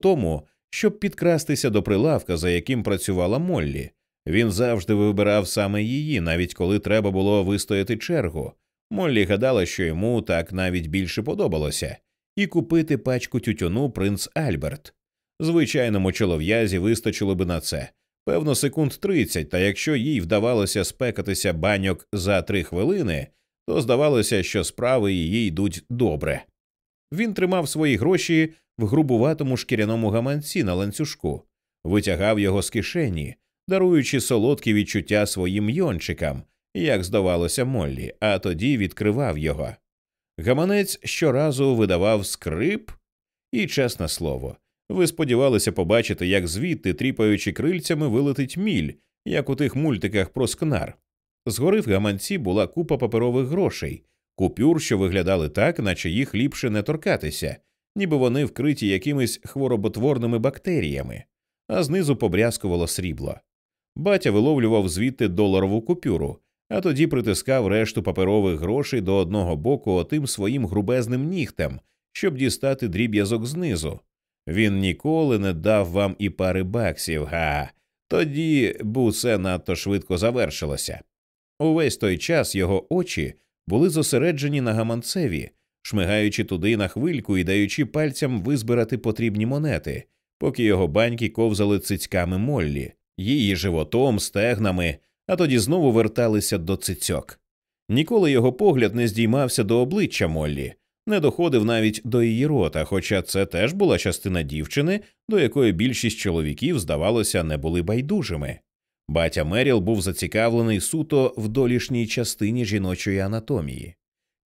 тому, щоб підкрастися до прилавка, за яким працювала Моллі. Він завжди вибирав саме її, навіть коли треба було вистояти чергу. Моллі гадала, що йому так навіть більше подобалося, і купити пачку тютюну принц Альберт. Звичайному чолов'язі вистачило би на це, певно, секунд тридцять, та якщо їй вдавалося спекатися баньок за три хвилини, то здавалося, що справи її йдуть добре. Він тримав свої гроші в грубуватому шкіряному гаманці на ланцюжку, витягав його з кишені, даруючи солодкі відчуття своїм йончикам, як здавалося Моллі, а тоді відкривав його. Гаманець щоразу видавав скрип, і, чесне слово, ви сподівалися побачити, як звідти, тріпаючи крильцями, вилетить міль, як у тих мультиках про скнар. Згори в гаманці була купа паперових грошей, купюр, що виглядали так, наче їх ліпше не торкатися, ніби вони вкриті якимись хвороботворними бактеріями, а знизу побрязкувало срібло. Батя виловлював звідти доларову купюру, а тоді притискав решту паперових грошей до одного боку отим своїм грубезним нігтем, щоб дістати дріб'язок знизу. Він ніколи не дав вам і пари баксів, га. Тоді б усе надто швидко завершилося. Увесь той час його очі були зосереджені на гаманцеві, шмигаючи туди на хвильку і даючи пальцям визбирати потрібні монети, поки його баньки ковзали цицьками Моллі, її животом, стегнами, а тоді знову верталися до цицьок. Ніколи його погляд не здіймався до обличчя Моллі, не доходив навіть до її рота, хоча це теж була частина дівчини, до якої більшість чоловіків, здавалося, не були байдужими. Батя Меріл був зацікавлений суто в долішній частині жіночої анатомії.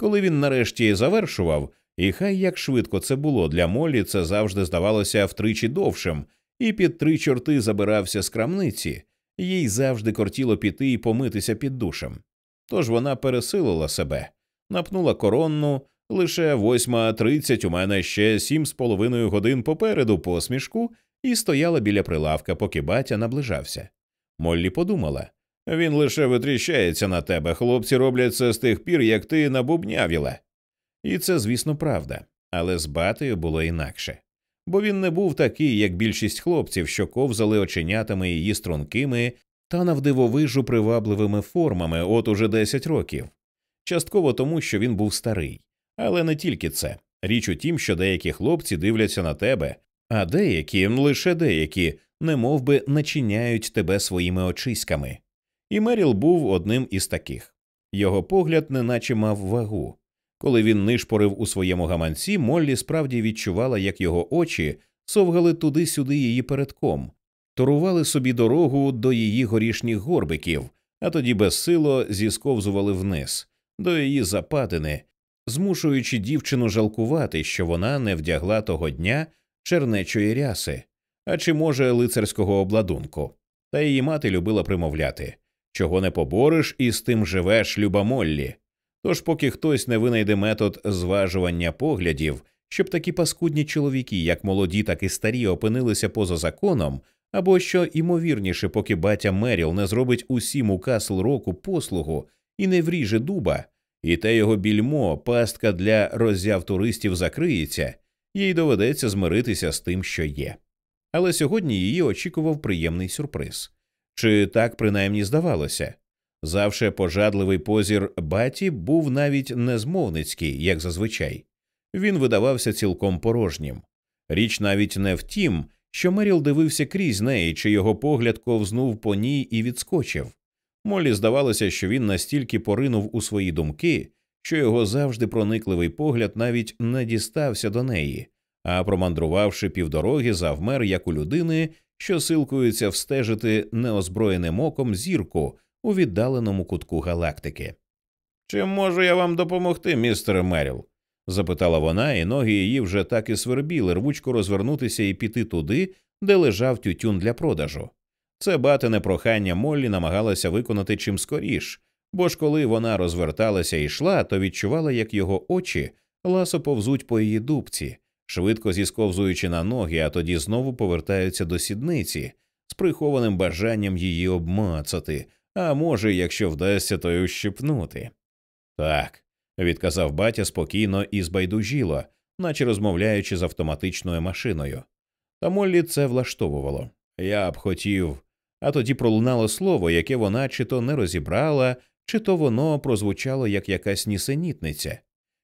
Коли він нарешті завершував, і хай як швидко це було для Моллі, це завжди здавалося втричі довшим, і під три чорти забирався з крамниці, їй завжди кортіло піти і помитися під душем. Тож вона пересилила себе, напнула коронну, лише восьма тридцять у мене ще сім з половиною годин попереду посмішку, і стояла біля прилавка, поки батя наближався. Моллі подумала він лише витріщається на тебе, хлопці роблять це з тих пір, як ти набубнявіла. І це, звісно, правда, але з батею було інакше. Бо він не був такий, як більшість хлопців, що ковзали оченятами її стрункими та навдивовижу привабливими формами от уже десять років. Частково тому, що він був старий. Але не тільки це. Річ у тім, що деякі хлопці дивляться на тебе, а деякі, лише деякі, немов би начиняють тебе своїми очиськами. І Меріл був одним із таких. Його погляд неначе мав вагу. Коли він нишпорив у своєму гаманці, Моллі справді відчувала, як його очі совгали туди-сюди її передком, торували собі дорогу до її горішніх горбиків, а тоді безсило зісковзували вниз, до її западини, змушуючи дівчину жалкувати, що вона не вдягла того дня чернечої ряси, а чи, може, лицарського обладунку. Та її мати любила примовляти чого не побориш, і з тим живеш, люба Моллі. Тож, поки хтось не винайде метод зважування поглядів, щоб такі паскудні чоловіки, як молоді, так і старі, опинилися поза законом, або що ймовірніше, поки батя Меріл не зробить усім у Касл року послугу і не вріже дуба, і те його більмо, пастка для роззяв туристів закриється, їй доведеться змиритися з тим, що є. Але сьогодні її очікував приємний сюрприз. Чи так принаймні здавалося? Завше пожадливий позір баті був навіть не змовницький, як зазвичай. Він видавався цілком порожнім. Річ навіть не в тім, що Меріл дивився крізь неї, чи його погляд ковзнув по ній і відскочив. Молі здавалося, що він настільки поринув у свої думки, що його завжди проникливий погляд навіть не дістався до неї, а промандрувавши півдороги, завмер як у людини, що силкується встежити неозброєним оком зірку у віддаленому кутку галактики. Чим можу я вам допомогти, містер Меріл? запитала вона, і ноги її вже так і свербіли, рвучко розвернутися і піти туди, де лежав тютюн для продажу. Це батине прохання Моллі намагалася виконати чим скоріш, бо ж коли вона розверталася і йшла, то відчувала, як його очі ласо повзуть по її дубці, швидко зісковзуючи на ноги, а тоді знову повертаються до сідниці з прихованим бажанням її обмацати, а може, якщо вдасться, то й ущипнути. Так, відказав батя спокійно і збайдужіло, наче розмовляючи з автоматичною машиною. Та Моллі це влаштовувало. Я б хотів. А тоді пролунало слово, яке вона чи то не розібрала, чи то воно прозвучало як якась нісенітниця.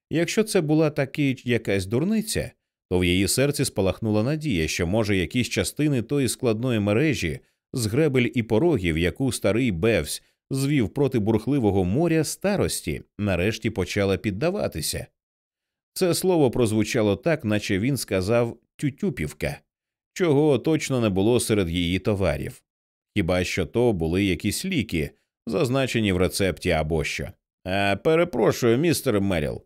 Якщо це була таки якась дурниця, то в її серці спалахнула надія, що, може, якісь частини тої складної мережі з гребель і порогів, яку старий Бевсь звів проти бурхливого моря старості, нарешті почала піддаватися. Це слово прозвучало так, наче він сказав тютюпівка, чого точно не було серед її товарів. Хіба що то були якісь ліки, зазначені в рецепті або що. А перепрошую, містер Меріл.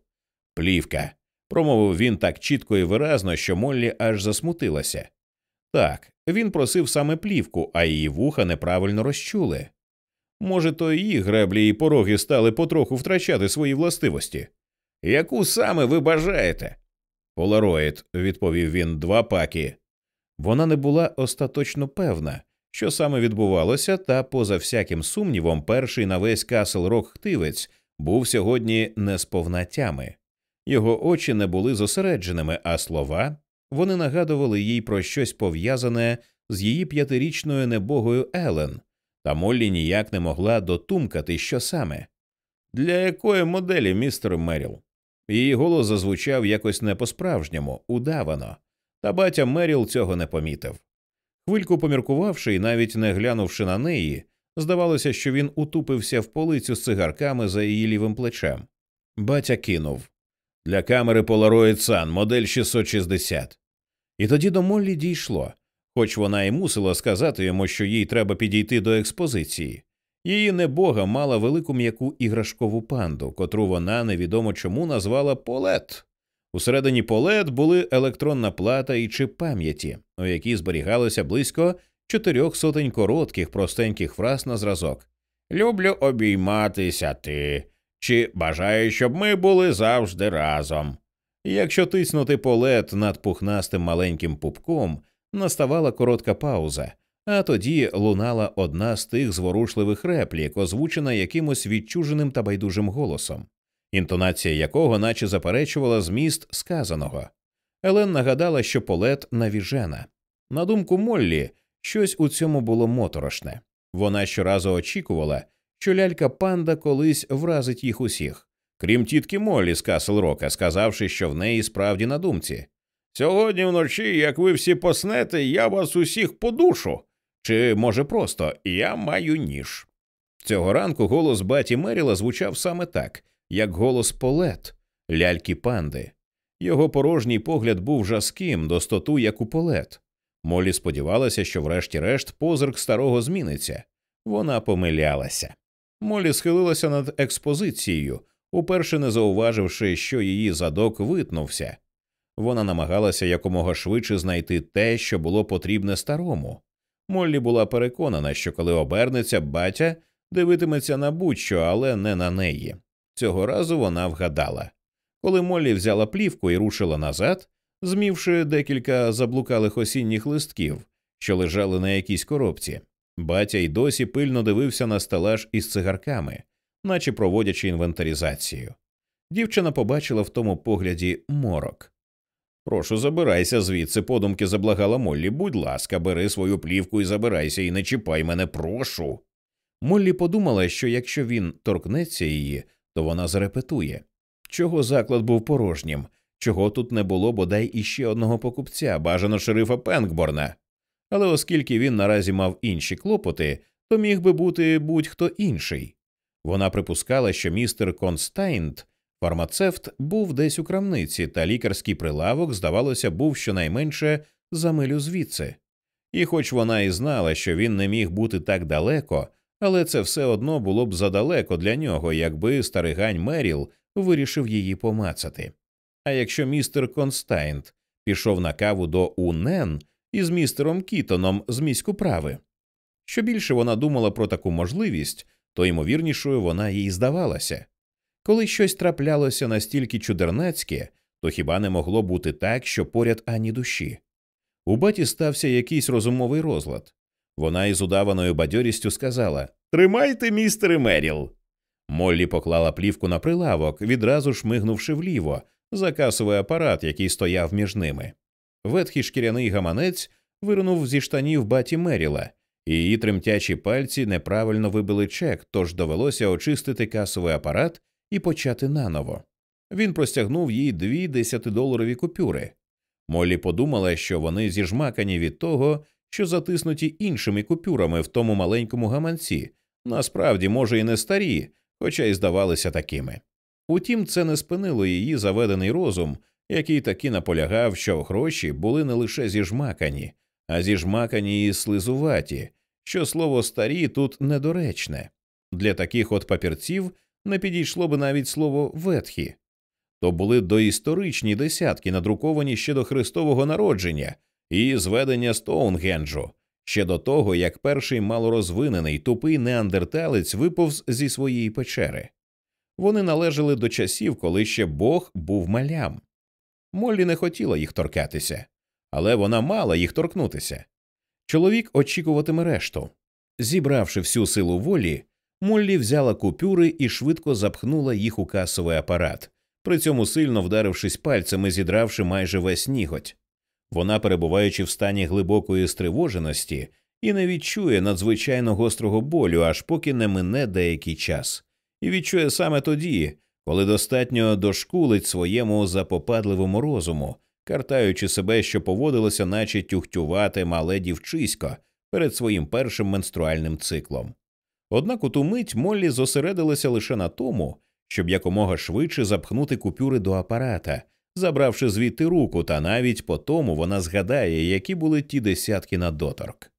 Плівка. Промовив він так чітко і виразно, що Моллі аж засмутилася. Так, він просив саме плівку, а її вуха неправильно розчули. Може, то її греблі і пороги стали потроху втрачати свої властивості. Яку саме ви бажаєте? Полароїд, відповів він, два паки. Вона не була остаточно певна, що саме відбувалося, та, поза всяким сумнівом, перший на весь Касл Рок хтивець був сьогодні не сповна тями. Його очі не були зосередженими, а слова вони нагадували їй про щось пов'язане з її п'ятирічною небогою Елен, та Моллі ніяк не могла дотумкати, що саме. Для якої моделі, містер Меріл? Її голос зазвучав якось не по справжньому, удавано, та батя Меріл цього не помітив. Хвильку поміркувавши і навіть не глянувши на неї, здавалося, що він утупився в полицю з цигарками за її лівим плечем. Батя кинув для камери Polaroid Sun, модель 660. І тоді до Моллі дійшло, хоч вона і мусила сказати йому, що їй треба підійти до експозиції. Її небога мала велику м'яку іграшкову панду, котру вона невідомо чому назвала Полет. Усередині полет були електронна плата і чип пам'яті, у якій зберігалося близько чотирьох сотень коротких простеньких фраз на зразок. Люблю обійматися ти. Чи бажаю, щоб ми були завжди разом. Якщо тиснути полет над пухнастим маленьким пупком, наставала коротка пауза, а тоді лунала одна з тих зворушливих реплік, озвучена якимось відчуженим та байдужим голосом інтонація якого наче заперечувала зміст сказаного. Елен нагадала, що полет навіжена. На думку Моллі, щось у цьому було моторошне. Вона щоразу очікувала, що лялька панда колись вразить їх усіх, крім тітки Моллі з Касл Рока, сказавши, що в неї справді на думці. Сьогодні вночі, як ви всі поснете, я вас усіх подушу. Чи, може, просто я маю ніж. Цього ранку голос баті Меріла звучав саме так, як голос полет, ляльки панди. Його порожній погляд був жаским, достоту, як у полет. Молі сподівалася, що, врешті-решт, позирк старого зміниться. Вона помилялася. Молі схилилася над експозицією, уперше не зауваживши, що її задок витнувся. Вона намагалася якомога швидше знайти те, що було потрібне старому. Моллі була переконана, що коли обернеться, батя дивитиметься на будь-що, але не на неї. Цього разу вона вгадала. Коли Моллі взяла плівку і рушила назад, змівши декілька заблукалих осінніх листків, що лежали на якійсь коробці, батя й досі пильно дивився на стелаж із цигарками, наче проводячи інвентаризацію. Дівчина побачила в тому погляді морок. Прошу, забирайся звідси, подумки заблагала Моллі. Будь ласка, бери свою плівку і забирайся, і не чіпай мене, прошу. Моллі подумала, що якщо він торкнеться її, то вона зарепетує чого заклад був порожнім, чого тут не було бодай іще одного покупця, бажано шерифа Пенкборна. Але оскільки він наразі мав інші клопоти, то міг би бути будь-хто інший. Вона припускала, що містер Констайнт, фармацевт, був десь у крамниці, та лікарський прилавок, здавалося, був щонайменше за милю звідси. І хоч вона і знала, що він не міг бути так далеко, але це все одно було б задалеко для нього, якби старигань Меріл вирішив її помацати. А якщо містер Констайнт пішов на каву до УНЕН із містером Кітоном з міськуправи. Що більше вона думала про таку можливість, то ймовірнішою вона їй здавалася. Коли щось траплялося настільки чудернацьке, то хіба не могло бути так, що поряд ані душі. У баті стався якийсь розумовий розлад. Вона із удаваною бадьорістю сказала Тримайте, містере Меріл. Моллі поклала плівку на прилавок, відразу шмигнувши вліво, за касовий апарат, який стояв між ними. Ветхий шкіряний гаманець виринув зі штанів баті Меріла, і її тремтячі пальці неправильно вибили чек, тож довелося очистити касовий апарат і почати наново. Він простягнув їй дві десятидоларові купюри. Моллі подумала, що вони зіжмакані від того, що затиснуті іншими купюрами в тому маленькому гаманці, насправді, може, і не старі, хоча й здавалися такими. Утім, це не спинило її заведений розум, який таки наполягав, що гроші були не лише зіжмакані, а зіжмакані і слизуваті, що слово старі тут недоречне. Для таких от папірців не підійшло б навіть слово ветхі. То були доісторичні десятки, надруковані ще до Христового народження і зведення Стоунгенджу, ще до того, як перший малорозвинений тупий неандерталець виповз зі своєї печери. Вони належали до часів, коли ще Бог був малям. Моллі не хотіла їх торкатися, але вона мала їх торкнутися. Чоловік очікуватиме решту. Зібравши всю силу волі, Моллі взяла купюри і швидко запхнула їх у касовий апарат, при цьому сильно вдарившись пальцями, зідравши майже весь ніготь. Вона, перебуваючи в стані глибокої стривоженості, і не відчує надзвичайно гострого болю, аж поки не мине деякий час, і відчує саме тоді, коли достатньо дошкулить своєму запопадливому розуму, картаючи себе, що поводилося, наче тюхтювати мале дівчисько перед своїм першим менструальним циклом. Однак у ту мить Моллі зосередилася лише на тому, щоб якомога швидше запхнути купюри до апарата, забравши звідти руку, та навіть по тому вона згадає, які були ті десятки на доторк.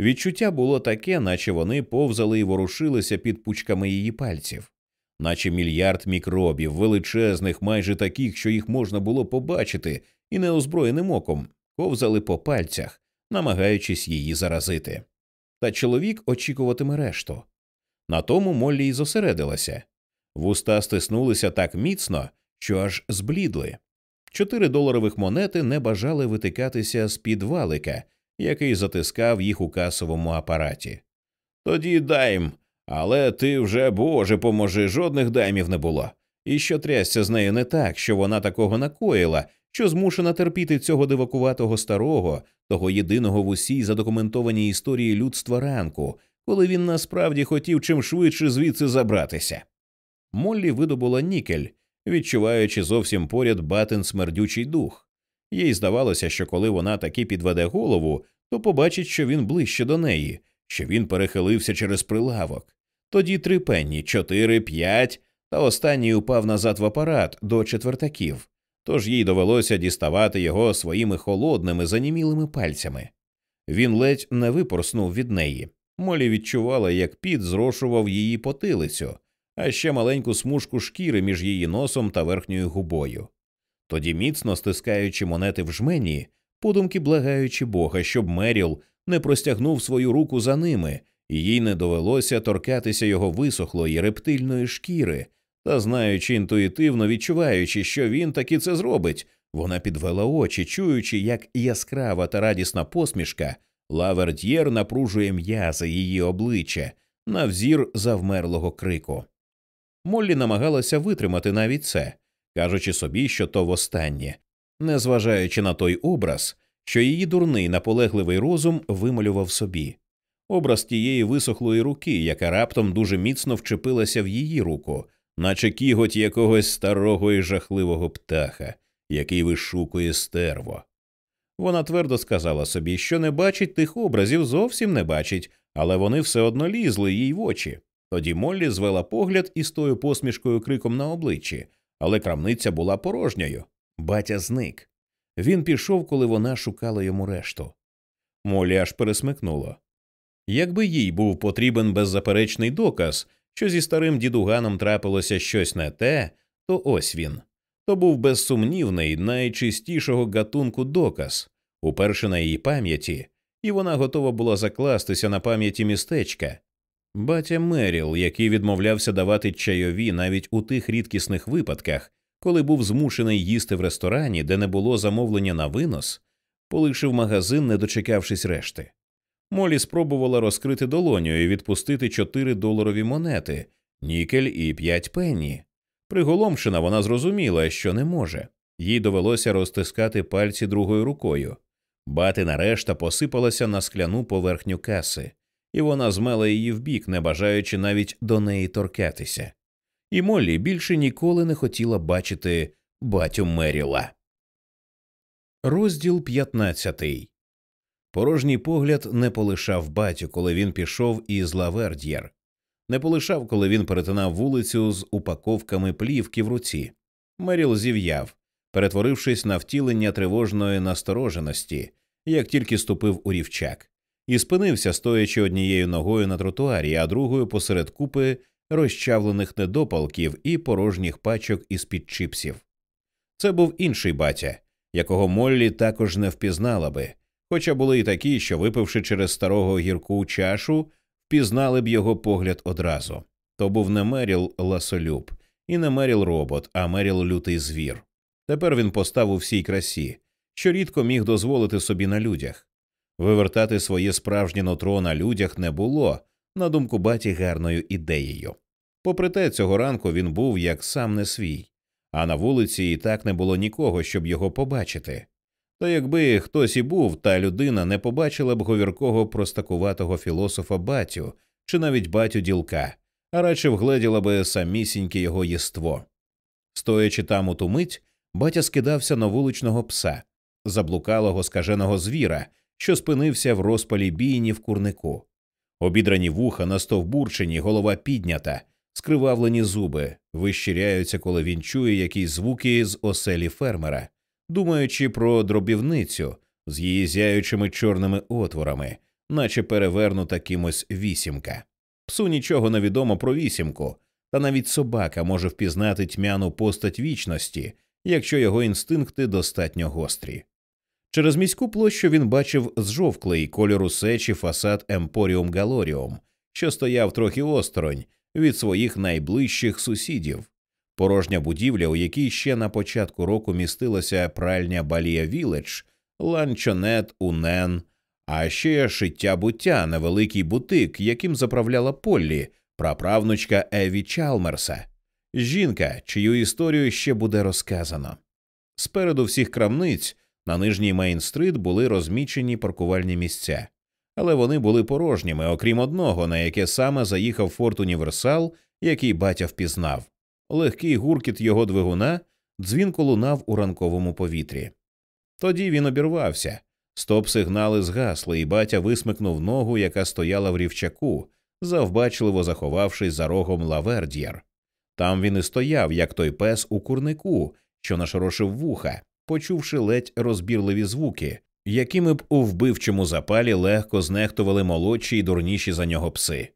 Відчуття було таке, наче вони повзали і ворушилися під пучками її пальців, наче мільярд мікробів, величезних, майже таких, що їх можна було побачити, і неозброєним оком, ковзали по пальцях, намагаючись її заразити. Та чоловік очікуватиме решту. На тому Моллі й зосередилася. Вуста стиснулися так міцно, що аж зблідли. Чотири доларових монети не бажали витикатися з під валика, який затискав їх у касовому апараті. Тоді дайм, але ти вже, Боже, поможи, жодних даймів не було. І що трясся з нею не так, що вона такого накоїла, що змушена терпіти цього дивакуватого старого, того єдиного в усій задокументованій історії людства ранку, коли він насправді хотів чим швидше звідси забратися. Моллі видобула нікель, відчуваючи зовсім поряд батин смердючий дух. Їй здавалося, що коли вона таки підведе голову, то побачить, що він ближче до неї, що він перехилився через прилавок. Тоді три пенні, чотири, п'ять, та останній упав назад в апарат до четвертаків, тож їй довелося діставати його своїми холодними, занімілими пальцями. Він ледь не випорснув від неї. Молі відчувала, як під зрошував її потилицю, а ще маленьку смужку шкіри між її носом та верхньою губою. Тоді, міцно стискаючи монети в жмені, подумки благаючи Бога, щоб Меріл не простягнув свою руку за ними, їй не довелося торкатися його висохлої рептильної шкіри, та знаючи інтуїтивно відчуваючи, що він таки це зробить, вона підвела очі, чуючи, як яскрава та радісна посмішка лавертьєр напружує м'язи її обличчя на взір завмерлого крику. Моллі намагалася витримати навіть це, кажучи собі, що то востаннє, незважаючи на той образ, що її дурний наполегливий розум вималював собі, образ тієї висохлої руки, яка раптом дуже міцно вчепилася в її руку, наче кіготь якогось старого і жахливого птаха, який вишукує стерво. Вона твердо сказала собі, що не бачить тих образів, зовсім не бачить, але вони все одно лізли їй в очі. Тоді Моллі звела погляд із тою посмішкою криком на обличчі, але крамниця була порожньою. Батя зник. Він пішов, коли вона шукала йому решту. Моллі аж пересмикнуло. Якби їй був потрібен беззаперечний доказ, що зі старим дідуганом трапилося щось не те, то ось він. То був безсумнівний, найчистішого гатунку доказ, уперше на її пам'яті, і вона готова була закластися на пам'яті містечка. Батя Меріл, який відмовлявся давати чайові навіть у тих рідкісних випадках, коли був змушений їсти в ресторані, де не було замовлення на винос, полишив магазин, не дочекавшись решти. Молі спробувала розкрити долоню і відпустити чотири доларові монети, нікель і п'ять пенні. Приголомшена вона зрозуміла, що не може. Їй довелося розтискати пальці другою рукою. Батина решта посипалася на скляну поверхню каси, і вона змела її вбік, не бажаючи навіть до неї торкатися. І Моллі більше ніколи не хотіла бачити батю Меріла. Розділ 15 Порожній погляд не полишав батю, коли він пішов із Лаверд'єр, не полишав, коли він перетинав вулицю з упаковками плівки в руці. Меріл зів'яв, перетворившись на втілення тривожної настороженості, як тільки ступив у рівчак, і спинився, стоячи однією ногою на тротуарі, а другою посеред купи розчавлених недопалків і порожніх пачок із під чипсів. Це був інший батя, якого Моллі також не впізнала би, хоча були й такі, що, випивши через старого гірку чашу, впізнали б його погляд одразу. То був не Меріл ласолюб і не Меріл робот, а Меріл лютий звір. Тепер він постав у всій красі, що рідко міг дозволити собі на людях. Вивертати своє справжнє нутро на людях не було, на думку баті, гарною ідеєю. Попри те, цього ранку він був як сам не свій, а на вулиці і так не було нікого, щоб його побачити. Та якби хтось і був, та людина не побачила б говіркого простакуватого філософа батю чи навіть батю ділка, а радше вгледіла би самісіньке його єство. Стоячи там у ту мить, батя скидався на вуличного пса, заблукалого скаженого звіра, що спинився в розпалі бійні в курнику. Обідрані вуха настовбурчені, голова піднята, скривавлені зуби, вищиряються, коли він чує якісь звуки з оселі фермера, думаючи про дробівницю з її зяючими чорними отворами, наче перевернута кимось вісімка. Псу нічого не відомо про вісімку, та навіть собака може впізнати тьмяну постать вічності, якщо його інстинкти достатньо гострі. Через міську площу він бачив зжовклий кольору сечі фасад Емпоріум Галоріум, що стояв трохи осторонь від своїх найближчих сусідів. Порожня будівля, у якій ще на початку року містилася пральня Балія Віледж, ланчонет, унен, а ще шиття буття невеликий бутик, яким заправляла Поллі, праправнучка Еві Чалмерса, жінка, чию історію ще буде розказано. Спереду всіх крамниць. На нижній Мейн-стрит були розмічені паркувальні місця, але вони були порожніми, окрім одного, на яке саме заїхав Форт Універсал, який батя впізнав. Легкий гуркіт його двигуна дзвінко лунав у ранковому повітрі. Тоді він обірвався. Стоп сигнали згасли, і батя висмикнув ногу, яка стояла в рівчаку, завбачливо заховавшись за рогом лаверд'єр. Там він і стояв, як той пес у курнику, що нашорошив вуха, почувши ледь розбірливі звуки, якими б у вбивчому запалі легко знехтували молодші й дурніші за нього пси.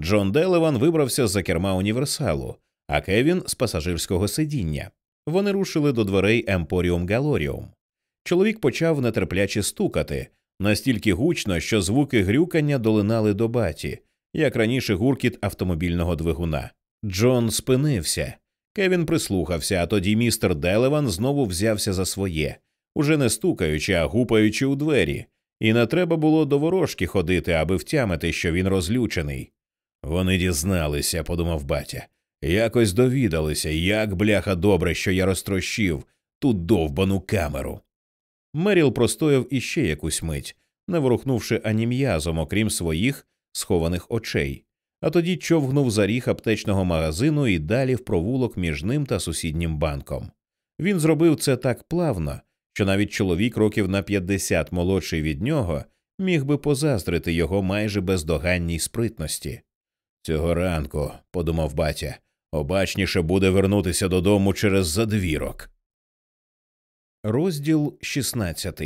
Джон Делеван вибрався з за керма універсалу, а Кевін з пасажирського сидіння. Вони рушили до дверей Емпоріум Галоріум. Чоловік почав нетерпляче стукати настільки гучно, що звуки грюкання долинали до баті, як раніше гуркіт автомобільного двигуна. Джон спинився. Кевін прислухався, а тоді містер Делеван знову взявся за своє, уже не стукаючи, а гупаючи у двері, і не треба було до ворожки ходити, аби втямити, що він розлючений. Вони дізналися, подумав батя. Якось довідалися, як бляха добре, що я розтрощив ту довбану камеру. Меріл простояв іще якусь мить, не ворухнувши ані м'язом, окрім своїх схованих очей, а тоді човгнув за ріг аптечного магазину і далі в провулок між ним та сусіднім банком. Він зробив це так плавно, що навіть чоловік років на 50 молодший від нього міг би позаздрити його майже бездоганній спритності. Цього ранку, подумав батя, обачніше буде вернутися додому через задвірок. Розділ 16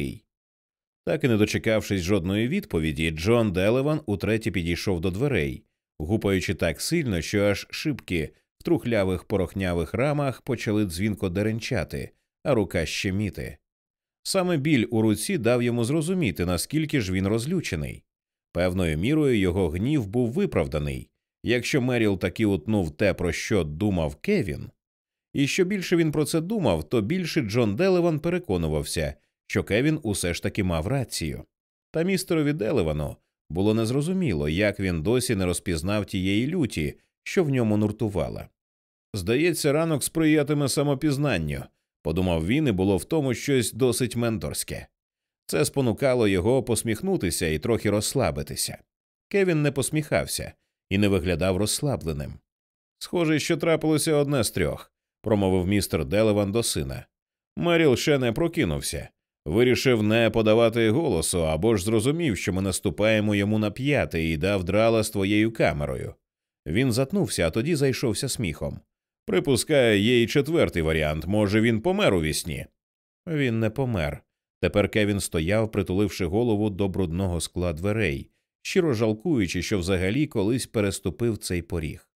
Так і не дочекавшись жодної відповіді, Джон Делеван утретє підійшов до дверей, гупаючи так сильно, що аж шибки в трухлявих порохнявих рамах почали дзвінко деренчати, а рука щеміти. Саме біль у руці дав йому зрозуміти, наскільки ж він розлючений. Певною мірою його гнів був виправданий, якщо Меріл таки утнув те, про що думав Кевін. І що більше він про це думав, то більше Джон Делеван переконувався, що Кевін усе ж таки мав рацію. Та містерові Делевану було незрозуміло, як він досі не розпізнав тієї люті, що в ньому нуртувала. Здається, ранок сприятиме самопізнанню, подумав він, і було в тому щось досить менторське. Це спонукало його посміхнутися і трохи розслабитися. Кевін не посміхався і не виглядав розслабленим. Схоже, що трапилося одне з трьох, промовив містер Делеван до сина. Меріл ще не прокинувся, вирішив не подавати голосу або ж зрозумів, що ми наступаємо йому на п'яти і дав драла з твоєю камерою. Він затнувся, а тоді зайшовся сміхом. Припускаю, є і четвертий варіант може, він помер у вісні. Він не помер. Тепер Кевін стояв, притуливши голову до брудного скла дверей, щиро жалкуючи, що взагалі колись переступив цей поріг.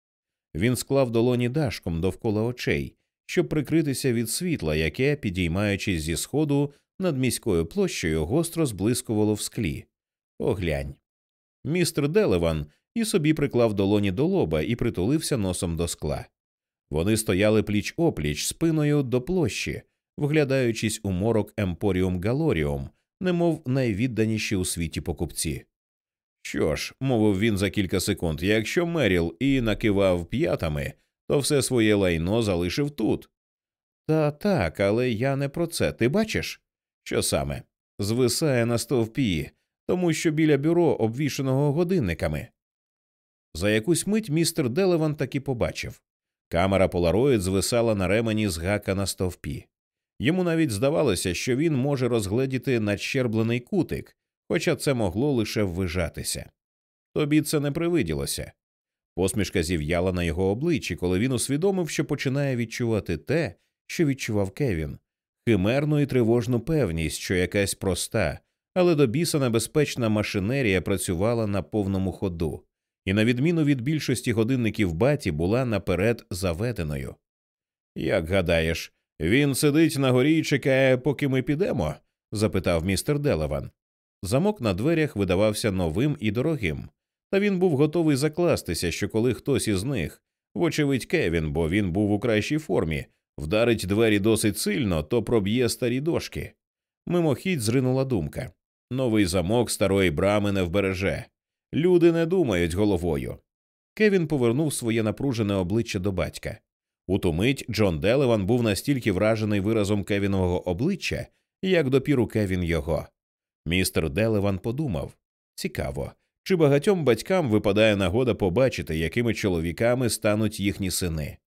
Він склав долоні дашком довкола очей, щоб прикритися від світла, яке, підіймаючись зі сходу над міською площею, гостро зблискувало в склі. Оглянь. Містер Делеван і собі приклав долоні до лоба і притулився носом до скла. Вони стояли пліч опліч спиною до площі, вглядаючись у морок Емпоріум Галоріум, немов найвідданіші у світі покупці. Що ж, мовив він за кілька секунд, якщо Меріл і накивав п'ятами, то все своє лайно залишив тут. Та так, але я не про це. Ти бачиш? Що саме? Звисає на стовпі, тому що біля бюро обвішаного годинниками. За якусь мить містер Делеван таки побачив. Камера Полароїд звисала на ремені з гака на стовпі. Йому навіть здавалося, що він може розгледіти надщерблений кутик, хоча це могло лише ввижатися. Тобі це не привиділося. Посмішка зів'яла на його обличчі, коли він усвідомив, що починає відчувати те, що відчував Кевін, химерну і тривожну певність, що якась проста, але до біса небезпечна машинерія працювала на повному ходу, і, на відміну від більшості годинників баті, була наперед заведеною. Як гадаєш, він сидить на горі і чекає, поки ми підемо? запитав містер Делеван. Замок на дверях видавався новим і дорогим, та він був готовий закластися, що коли хтось із них, вочевидь, Кевін, бо він був у кращій формі, вдарить двері досить сильно, то проб'є старі дошки. Мимохідь зринула думка новий замок старої брами не вбереже. Люди не думають головою. Кевін повернув своє напружене обличчя до батька. У ту мить Джон Делеван був настільки вражений виразом Кевінового обличчя, як допіру Кевін його. Містер Делеван подумав цікаво, чи багатьом батькам випадає нагода побачити, якими чоловіками стануть їхні сини.